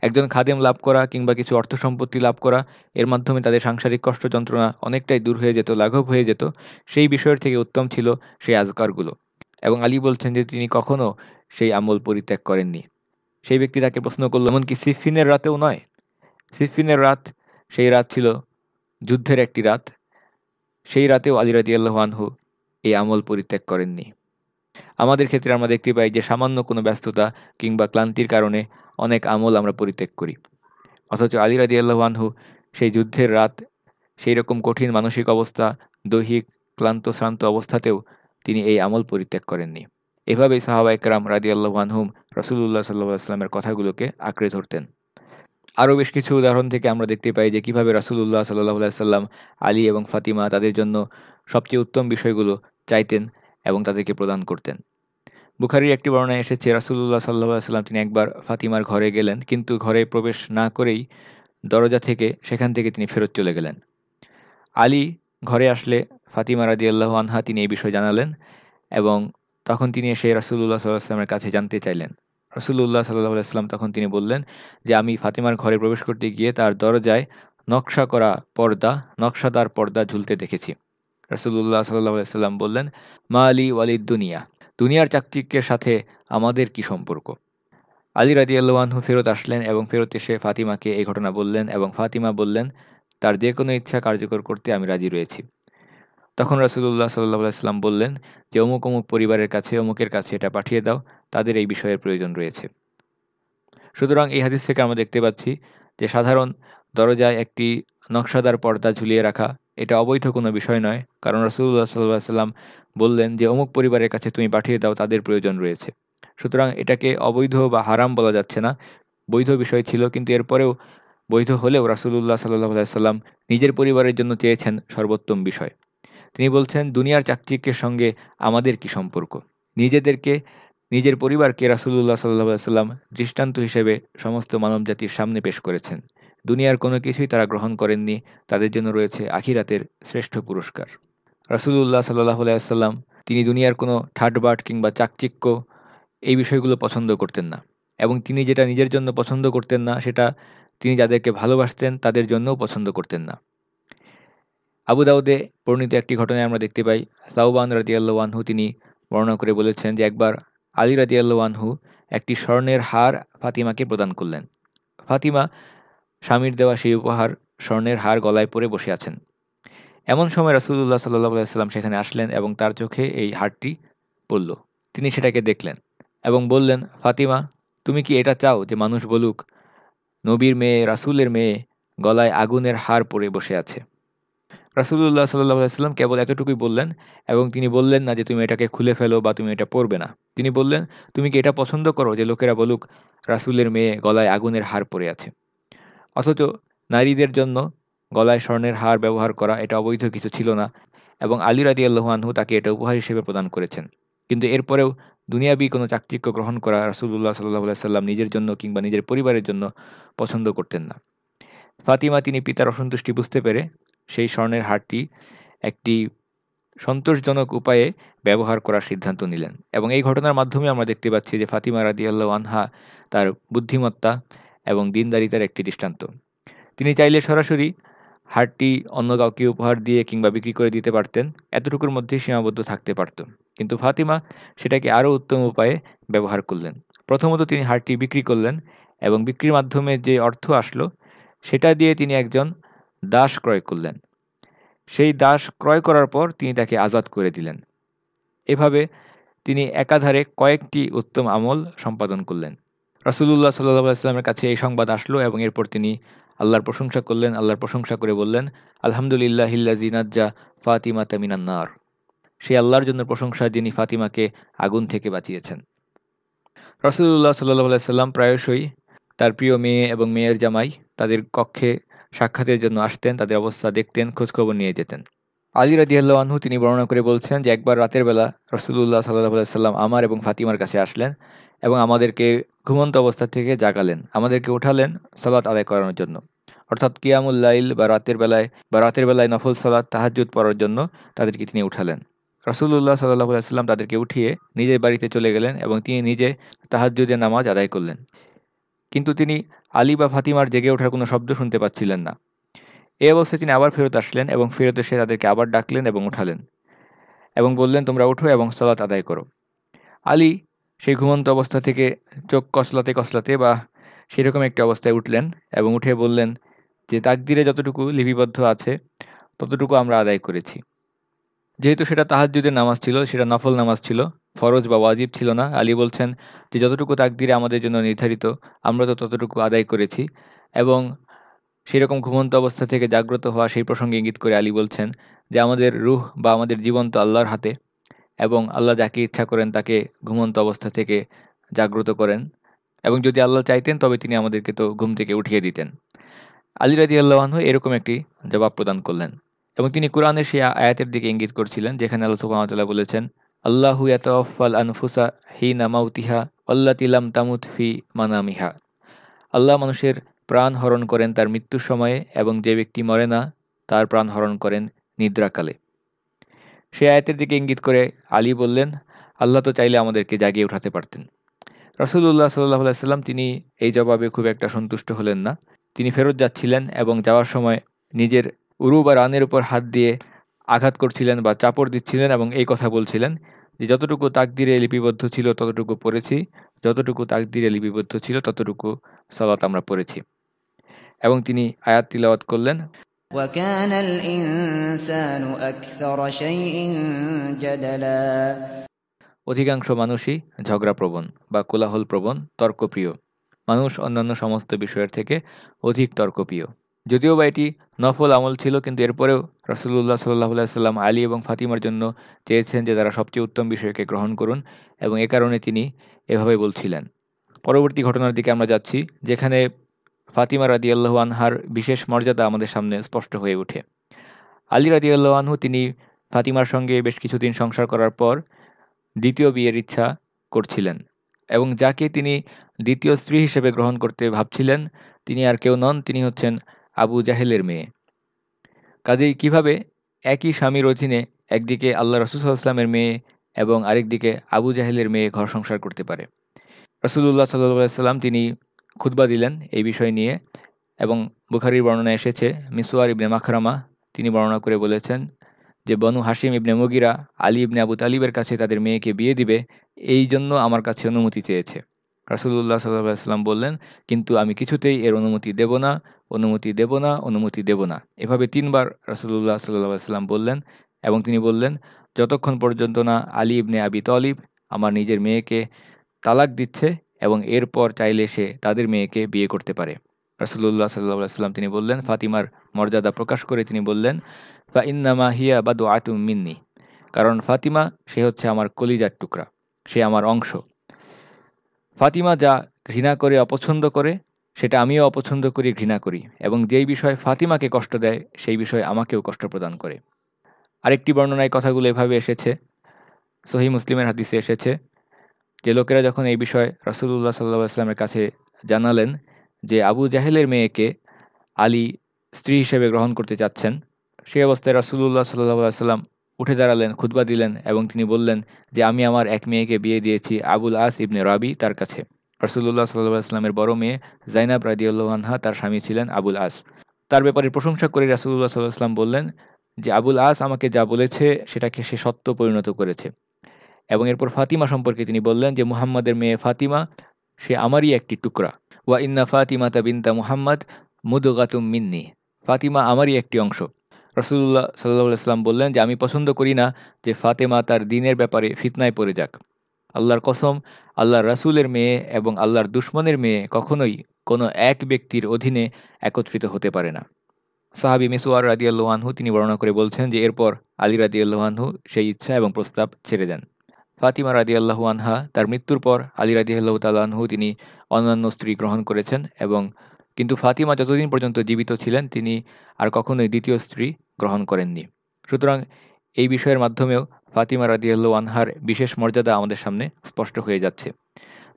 একজন খাদেম লাভ করা কিংবা কিছু অর্থ সম্পত্তি লাভ করা, এর মাধ্যমে তাদের সাংসারিক কষ্ট যন্ত্রণা অনেকটাই দূর হয়ে যেত, লাঘব হয়ে যেত। সেই বিষয়ের থেকে উত্তম ছিল সেই আজকারগুলো। এবং আলী বলছেন যে তিনি কখনো সেই আমল পরিত্যাগ করেননি। সেই ব্যক্তি তাকে প্রশ্ন করল, এমনকি সিফিনের রাতেও নয়। সিফিনের রাত, সেই রাত ছিল যুদ্ধের একটি রাত। সেই রাতেও আলী রাজি আল্লাহানহু এই আমল পরিত্যাগ করেননি। আমাদের ক্ষেত্রে আমরা দেখতে পাই যে সামান্য কোনো ব্যস্ততা কিংবা ক্লান্তির কারণে অনেক আমল আমরা পরিত্যাগ করি। অথচ আলী রাজি আল্লাহানহু সেই যুদ্ধের রাত, সেই রকম কঠিন মানসিক অবস্থা, দৈহিক ক্লান্ত, শ্রান্ত অবস্থাতেও তিনি এই আমল পরিত্যাগ করেননি। এভাবেই সাহাবা একরাম রাজি আল্লাহানহুম রসুল্লাহ সাল্লাহ আসলামের কথাগুলোকে আঁকড়ে ধরতেন। আরও বেশ কিছু উদাহরণ থেকে আমরা দেখতে পাই যে কীভাবে রাসুলুল্লাহ সাল্লাহ সাল্লাম আলী এবং ফাতিমা তাদের জন্য সবচেয়ে উত্তম বিষয়গুলো চাইতেন এবং তাদেরকে প্রদান করতেন। বুখারির একটি বর্ণায় এসেছে রাসুল্লাহ সাল্লাহ সাল্লাম তিনি একবার ফাতিমার ঘরে গেলেন, কিন্তু ঘরে প্রবেশ না করেই দরজা থেকে সেখান থেকে তিনি ফেরত চলে গেলেন। আলী ঘরে আসলে ফাতিমা রাদি আল্লাহ আনহা তিনি এই বিষয় জানালেন এবং তখন তিনি এসে রাসুল্লাহ সাল্লাহামের কাছে জানতে চাইলেন। রসুল্লাহ সাল্লাহ সাল্লাম তখন তিনি বললেন যে, আমি ফাতিমার ঘরে প্রবেশ করতে গিয়ে তার দরজায় নকশা করা পর্দা, নকশাদার পর্দা ঝুলতে দেখেছি। রসুল্লাহ সাল্লাহ সাল্লাম বললেন, মা আলী ওয়ালিদ দুনিয়া। দুনিয়ার চাকচিক্যের সাথে আমাদের কি সম্পর্ক? আলী রাজি ফেরত আসলেন এবং ফেরত এসে ফাতিমাকে এই ঘটনা বললেন এবং ফাতিমা বললেন, তার যে কোনো ইচ্ছা কার্যকর করতে আমি রাজি রয়েছি। তখন রাসুল্লাহ সাল্লাহ সাল্লাম বললেন, যে অমুক অমুক পরিবারের কাছে, অমুকের কাছে এটা পাঠিয়ে দাও, তাদের এই বিষয়ের প্রয়োজন রয়েছে। সুতরাং এই হাদিস থেকে আমরা দেখতে পাচ্ছি যে সাধারণ দরজায় একটি নকশাদার পর্দা ঝুলিয়ে রাখা এটা অবৈধ কোনো বিষয় নয়। কারণ রাসুল্লাহ সাল্লাহ সাল্লাম বললেন যে, অমুক পরিবারের কাছে তুমি পাঠিয়ে দাও, তাদের প্রয়োজন রয়েছে। সুতরাং এটাকে অবৈধ বা হারাম বলা যাচ্ছে না। বৈধ বিষয় ছিল, কিন্তু এরপরেও বৈধ হলেও রাসুল্লাহ সাল্লাহ সাল্লাম নিজের পরিবারের জন্য চেয়েছেন সর্বোত্তম বিষয়। তিনি বলছেন, দুনিয়ার চাকচিক্যের সঙ্গে আমাদের কি সম্পর্ক? নিজেদেরকে, নিজের পরিবারকে রাসুল্লাহ সাল্লাহ সাল্লাম দৃষ্টান্ত হিসেবে সমস্ত মানবজাতির সামনে পেশ করেছেন। দুনিয়ার কোনো কিছুই তারা গ্রহণ করেননি, তাদের জন্য রয়েছে আখিরাতের শ্রেষ্ঠ পুরস্কার। রাসুল্লাহ সাল্লাহ আলাইসাল্লাম তিনি দুনিয়ার কোনো ঠাটবাট কিংবা চাকচিক্য এই বিষয়গুলো পছন্দ করতেন না। এবং তিনি যেটা নিজের জন্য পছন্দ করতেন না, সেটা তিনি যাদেরকে ভালোবাসতেন, তাদের জন্যও পছন্দ করতেন না। আবু দাউদে বর্ণিত একটি ঘটনায় আমরা দেখতে পাই সাউবান রাজিয়াল্লাহ আনহু তিনি বর্ণনা করে বলেছেন যে একবার আলী রাজিয়াল্লাহ আনহু একটি স্বর্ণের হার ফাতিমাকে প্রদান করলেন। ফাতিমা স্বামীর দেওয়া সেই উপহার স্বর্ণের হার গলায় পরে বসে আছেন। এমন সময় রাসুল্লাহ সাল্লাহ সাল্লাম সেখানে আসলেন এবং তার চোখে এই হারটি পড়ল। তিনি সেটাকে দেখলেন এবং বললেন, ফাতিমা, তুমি কি এটা চাও যে মানুষ বলুক, নবীর মেয়ে, রাসুলের মেয়ে গলায় আগুনের হার পরে বসে আছে? রাসুল্লাহ সাল্লাহ সাল্লাম কেবল এতটুকুই বললেন এবং তিনি বললেন না যে তুমি এটাকে খুলে ফেলো বা তুমি এটা পরবে না। তিনি বললেন, তুমি কি এটা পছন্দ করো যে লোকেরা বলুক, রাসুলের মেয়ে গলায় আগুনের হার পরে আছে? অথচ নারীদের জন্য গলায় স্বর্ণের হার ব্যবহার করা এটা অবৈধ কিছু ছিল না এবং আলী রাদি আল্লাহানহু তাকে এটা উপহার হিসেবে প্রদান করেছেন। কিন্তু এরপরেও দুনিয়াবি কোনো চাকচিক্য গ্রহণ করা রাসুল্লাহ সাল্লাহ সাল্লাম নিজের জন্য কিংবা নিজের পরিবারের জন্য পছন্দ করতেন না। ফাতিমা তিনি পিতার অসন্তুষ্টি বুঝতে পেরে সেই স্বর্ণের হারটি একটি সন্তোষজনক উপায়ে ব্যবহার করার সিদ্ধান্ত নিলেন এবং এই ঘটনার মাধ্যমে আমরা দেখতে পাচ্ছি যে ফাতিমা রাদি আল্লাহ আনহা তার বুদ্ধিমত্তা এবং দিনদারিতার একটি দৃষ্টান্ত। তিনি চাইলে সরাসরি হারটি অন্য কাউকে উপহার দিয়ে কিংবা বিক্রি করে দিতে পারতেন, এতটুকুর মধ্যেই সীমাবদ্ধ থাকতে পারত। কিন্তু ফাতিমা সেটাকে আরও উত্তম উপায়ে ব্যবহার করলেন। প্রথমত তিনি হারটি বিক্রি করলেন এবং বিক্রির মাধ্যমে যে অর্থ আসলো, সেটা দিয়ে তিনি একজন দাস ক্রয় করলেন। সেই দাস ক্রয় করার পর তিনি তাকে আজাদ করে দিলেন। এভাবে তিনি একাধারে কয়েকটি উত্তম আমল সম্পাদন করলেন। রাসুলুল্লাহ সাল্লাহ আসলামের কাছে এই সংবাদ আসলো এবং এরপর তিনি আল্লাহর প্রশংসা করলেন, আল্লাহর প্রশংসা করে বললেন, আলহামদুলিল্লাহ হিল্লা জিনাজ্জা ফাতিমা তামিনান্নার সেই আল্লাহর জন্য প্রশংসা, যিনি ফাতিমাকে আগুন থেকে বাঁচিয়েছেন। রসুল্লাহ সাল্লাহ সাল্লাম প্রায়শই তার প্রিয় মেয়ে এবং মেয়ের জামাই তাদের কক্ষে সাক্ষাতের জন্য আসতেন, তাদের অবস্থা দেখতেন, খোঁজখবর নিয়ে যেতেন। আলী রাদিয়াল্লাহ আনহু তিনি বর্ণনা করে বলছেন যে, একবার রাতের বেলা রসুল্লাহ সাল্লাহ সাল্লাম আমার এবং ফাতিমার কাছে আসলেন। এবং আমাদেরকে ঘুমন্ত অবস্থা থেকে জাগালেন। আমাদেরকে উঠালেন সালাত আদায় করানোর জন্য। অর্থাৎ কিয়ামুল্লাইল বা রাতের বেলায় বা রাতের বেলায় নফল সালাত তাহাজুদ পড়ার জন্য তাদেরকে তিনি উঠালেন। রসুল্লাহ সাল্লাহ সাল্লাম তাদেরকে উঠিয়ে নিজের বাড়িতে চলে গেলেন এবং তিনি নিজে তাহাজুদের নামাজ আদায় করলেন। কিন্তু তিনি আলী বা ফাতিমার জেগে ওঠার কোনো শব্দ শুনতে পাচ্ছিলেন না। এই অবস্থায় তিনি আবার ফেরত আসলেন এবং ফেরত এসে তাদেরকে আবার ডাকলেন এবং উঠালেন এবং বললেন, তোমরা উঠো এবং সলাত আদায় করো। আলী সেই ঘুমন্ত অবস্থা থেকে চোখ কসলাতে কসলাতে বা সেরকম একটি অবস্থায় উঠলেন এবং উঠে বললেন যে, তাকদিরে যতটুকু লিপিবদ্ধ আছে, ততটুকু আমরা আদায় করেছি। যেহেতু সেটা তাহাজুদের নামাজ ছিল, সেটা নফল নামাজ ছিল, ফরজ বা ওয়াজিব ছিল না, আলী বলছেন যে, যতটুকু তাকদিরে আমাদের জন্য নির্ধারিত, আমরা তো ততটুকু আদায় করেছি। এবং সেরকম ঘুমন্ত অবস্থা থেকে জাগ্রত হওয়া সেই প্রসঙ্গে ইঙ্গিত করে আলী বলছেন যে, আমাদের রুহ বা আমাদের জীবন তো আল্লাহর হাতে এবং আল্লাহ যাকে ইচ্ছা করেন তাকে ঘুমন্ত অবস্থা থেকে জাগ্রত করেন এবং যদি আল্লাহ চাইতেন, তবে তিনি আমাদেরকে তো ঘুম থেকে উঠিয়ে দিতেন। আলী রাজি আল্লাহানহু এরকম একটি জবাব প্রদান করলেন এবং তিনি কোরআনের সেই আয়াতের দিকে ইঙ্গিত করছিলেন, যেখানে আল্লাহ সুবাহতাল্লাহ বলেছেন, আল্লাহু ইয়াতফাল আনফুসা হি নামাউতিহা আল্লাহ তিলাম তামুত ফি মানামিহা। আল্লাহ মানুষের প্রাণ হরণ করেন তার মৃত্যুর সময়ে এবং যে ব্যক্তি মরে না, তার প্রাণ হরণ করেন নিদ্রাকালে। সে আয়াতের দিকে ইঙ্গিত করে আলী বললেন, আল্লাহ তো চাইলে আমাদেরকে জাগিয়ে উঠাতে পারতেন। রসুল্লাহ সাল্লাহ সাল্লাম তিনি এই জবাবে খুব একটা সন্তুষ্ট হলেন না। তিনি ফেরত যাচ্ছিলেন এবং যাওয়ার সময় নিজের উরু বা রানের উপর হাত দিয়ে আঘাত করছিলেন বা চাপড় দিচ্ছিলেন এবং এই কথা বলছিলেন যে, যতটুকু তাকদিরে লিপিবদ্ধ ছিল, ততটুকু পড়েছি। যতটুকু তাকদিরে লিপিবদ্ধ ছিল, ততটুকু সালাত আমরা পড়েছি। এবং তিনি আয়াত তিলাওয়াত করলেন وكان الإنسان أكثر شيء جدلا অধিকাংশ মানুষই ঝগড়াপ্রবণ বা কোলাহল প্রবণ তর্কপ্রিয় মানুষ অন্যান্য সমস্ত বিষয়ের থেকে অধিক তর্কপ্রিয় যদিও বা এটি নফল আমল ছিল কিন্তু এরপরেও রাসুল্লাহ সাল্লাহ সাল্লাম আলী এবং ফাতিমার জন্য চেয়েছেন যে তারা সবচেয়ে উত্তম বিষয়কে গ্রহণ করুন এবং এ কারণে তিনি এভাবে বলছিলেন পরবর্তী ঘটনার দিকে আমরা যাচ্ছি যেখানে ফাতিমা রাদি আল্লাহ আনহার বিশেষ মর্যাদা আমাদের সামনে স্পষ্ট হয়ে ওঠে। আলী রাদি আল্লাহ আনহু তিনি ফাতিমার সঙ্গে বেশ কিছুদিন সংসার করার পর দ্বিতীয় বিয়ের ইচ্ছা করছিলেন এবং যাকে তিনি দ্বিতীয় স্ত্রী হিসেবে গ্রহণ করতে ভাবছিলেন, তিনি আর কেউ নন, তিনি হচ্ছেন আবু জাহেলের মেয়ে। কাজেই কীভাবে একই স্বামীর অধীনে একদিকে আল্লাহ রসুলামের মেয়ে এবং আরেকদিকে আবু জাহেলের মেয়ে ঘর সংসার করতে পারে। রসুল্লাহ সাল্লাহ সাল্লাম তিনি খুতবা দিলেন এই বিষয় নিয়ে এবং বুখারির বর্ণনা এসেছে মিসোয়ার ইবনে মাখরামা তিনি বর্ণনা করে বলেছেন যে, বনু হাসিম ইবনে মুগিরা আলী ইবনে আবু তালিবের কাছে তাদের মেয়েকে বিয়ে দিবে, এই জন্য আমার কাছে অনুমতি চেয়েছে। রাসুল্লাহ সাল্লাম বললেন, কিন্তু আমি কিছুতেই এর অনুমতি দেব না, অনুমতি দেব না, অনুমতি দেব না। এভাবে তিনবার রাসুল্লাহ সাল্লাহ সাল্লাম বললেন এবং তিনি বললেন, যতক্ষণ পর্যন্ত না আলী ইবনে আবি তলিব আমার নিজের মেয়েকে তালাক দিচ্ছে এবং এরপর চাইলে সে তাদের মেয়েকে বিয়ে করতে পারে। রাসুল্লাহ সাল্লাহ সাল্লাম তিনি বললেন, ফাতিমার মর্যাদা প্রকাশ করে তিনি বললেন, ফা ইন্নামা হিয়া বা আতুম মিন্নি কারণ ফাতিমা, সে হচ্ছে আমার কলিজার টুকরা, সে আমার অংশ। ফাতিমা যা ঘৃণা করে অপছন্দ করে, সেটা আমিও অপছন্দ করি, ঘৃণা করি, এবং যেই বিষয় ফাতিমাকে কষ্ট দেয়, সেই বিষয় আমাকেও কষ্ট প্রদান করে। আরেকটি বর্ণনায় কথাগুলো এভাবে এসেছে। সহি মুসলিমের হাদিসে এসেছে যে লোকেরা যখন এই বিষয়ে রাসুলুল্লাহ সাল্লাহ আসলামের কাছে জানালেন যে আবু জাহেলের মেয়েকে আলী স্ত্রী হিসেবে গ্রহণ করতে চাচ্ছেন, সেই অবস্থায় রাসুলুল্লাহ সাল্লাহ সাল্লাম উঠে দাঁড়ালেন, খুতবা দিলেন এবং তিনি বললেন যে, আমি আমার এক মেয়েকে বিয়ে দিয়েছি আবুল আস ইবনে রাবি তার কাছে। রাসুলুল্লাহ সাল্লাহ আসলামের বড় মেয়ে জাইনাব রাদিউল্লাহানহা তার স্বামী ছিলেন আবুল আস। তার ব্যাপারে প্রশংসা করে রাসুলুল্লাহ সাল্লাহ আসলাম বললেন যে, আবুল আস আমাকে যা বলেছে, সেটাকে সে সত্য পরিণত করেছে। এবং এরপর ফাতিমা সম্পর্কে তিনি বললেন যে, মুহাম্মাদের মেয়ে ফাতিমা, সে আমারই একটি টুকরা। ওয়া ইন্না ফাতিমা তা বিনতা মুহাম্মদ মুদগাতুম মিন্নি। ফাতিমা আমারই একটি অংশ। রসুল্লাহ সাল্লাহ সাল্লাম বললেন যে, আমি পছন্দ করি না যে ফাতেমা তার দিনের ব্যাপারে ফিতনায় পড়ে যাক। আল্লাহর কসম, আল্লাহর রাসুলের মেয়ে এবং আল্লাহর দুশ্মনের মেয়ে কখনোই কোনো এক ব্যক্তির অধীনে একত্রিত হতে পারে না। সাহাবি মিসুয়ার রাদিয়াল্লাহানহু তিনি বর্ণনা করে বলছেন যে, এরপর আলী রাদিয়াল্লাহানহু সেই ইচ্ছা এবং প্রস্তাব ছেড়ে দেন। ফাতিমা রাদিয়াল্লাহু আনহা তার মৃত্যুর পর আলী রাদিয়াল্লাহ তাল্লাহু তিনি অন্যান্য স্ত্রী গ্রহণ করেছেন এবং কিন্তু ফাতিমা যতদিন পর্যন্ত জীবিত ছিলেন, তিনি আর কখনোই দ্বিতীয় স্ত্রী গ্রহণ করেননি। সুতরাং এই বিষয়ের মাধ্যমেও ফাতিমা রাদিয়াল্লু আনহার বিশেষ মর্যাদা আমাদের সামনে স্পষ্ট হয়ে যাচ্ছে।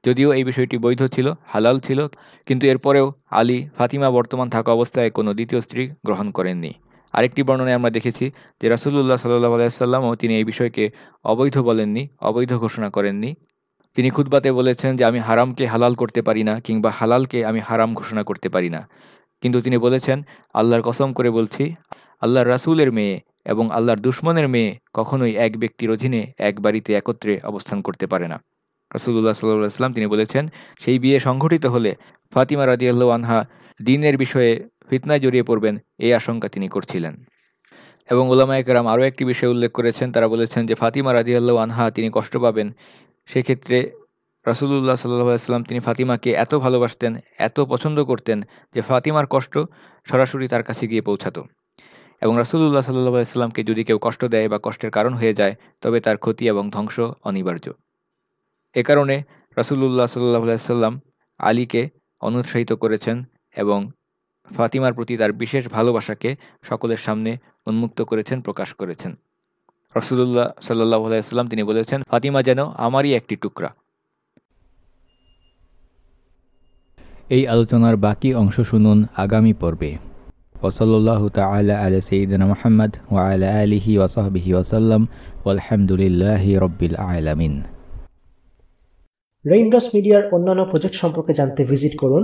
যদিও এই বিষয়টি বৈধ ছিল, হালাল ছিল, কিন্তু এরপরেও আলী ফাতিমা বর্তমান থাকা অবস্থায় কোনো দ্বিতীয় স্ত্রী গ্রহণ করেননি। আরেকটি বর্ণনায় আমরা দেখেছি যে রাসুল্লাহ সাল্লাহ আলাইসাল্লামও তিনি এই বিষয়কে অবৈধ বলেননি, অবৈধ ঘোষণা করেননি। তিনি খুদবাতে বলেছেন যে, আমি হারামকে হালাল করতে পারি না কিংবা হালালকে আমি হারাম ঘোষণা করতে পারি না। কিন্তু তিনি বলেছেন, আল্লাহর কসম করে বলছি, আল্লাহর রাসুলের মেয়ে এবং আল্লাহর দুশ্মনের মেয়ে কখনোই এক ব্যক্তির অধীনে এক বাড়িতে একত্রে অবস্থান করতে পারে না। রসুল্লাহ সাল্লাহ সাল্লাম তিনি বলেছেন, সেই বিয়ে সংঘটিত হলে ফাতিমা রাদিয়াল্লু আনহা দিনের বিষয়ে ফিতনায় জড়িয়ে পড়বেন এই আশঙ্কা তিনি করছিলেন। এবং ওলামায় কেরাম আরও একটি বিষয় উল্লেখ করেছেন, তারা বলেছেন যে ফাতিমা রাদিয়াল্লু আনহা তিনি কষ্ট পাবেন। সেক্ষেত্রে রাসুলুল্লাহ সাল্লাম তিনি ফাতিমাকে এত ভালোবাসতেন, এত পছন্দ করতেন যে ফাতিমার কষ্ট সরাসরি তার কাছে গিয়ে পৌঁছাতো। এবং রাসুলুল্লাহ সাল্লাহ ইসলামকে যদি কেউ কষ্ট দেয় বা কষ্টের কারণ হয়ে যায়, তবে তার ক্ষতি এবং ধ্বংস অনিবার্য। এ কারণে রাসুলুল্লাহ সাল্লাহ সাল্লাম আলীকে অনুৎসাহিত করেছেন এবং ফাতিমার প্রতি তার বিশেষ ভালোবাসাকে সকলের সামনে উন্মুক্ত করেছেন প্রকাশ করেছেন। রসুল্লাহ সাল্লাহ সাল্লাম তিনি বলেছেন ফাতিমা যেন আমারই একটি টুকরা। এই আলোচনার বাকি অংশ শুনুন আগামী পর্বে। ওসল্লাহ তালা আলা সঈদনা মোহাম্মদ ও আলা আলিহি ওসাহবিহি ওসাল্লাম আলহামদুলিল্লাহ রব্বিল আলামিন। রেইনড্রপস মিডিয়ার অন্যান্য প্রজেক্ট সম্পর্কে জানতে ভিজিট করুন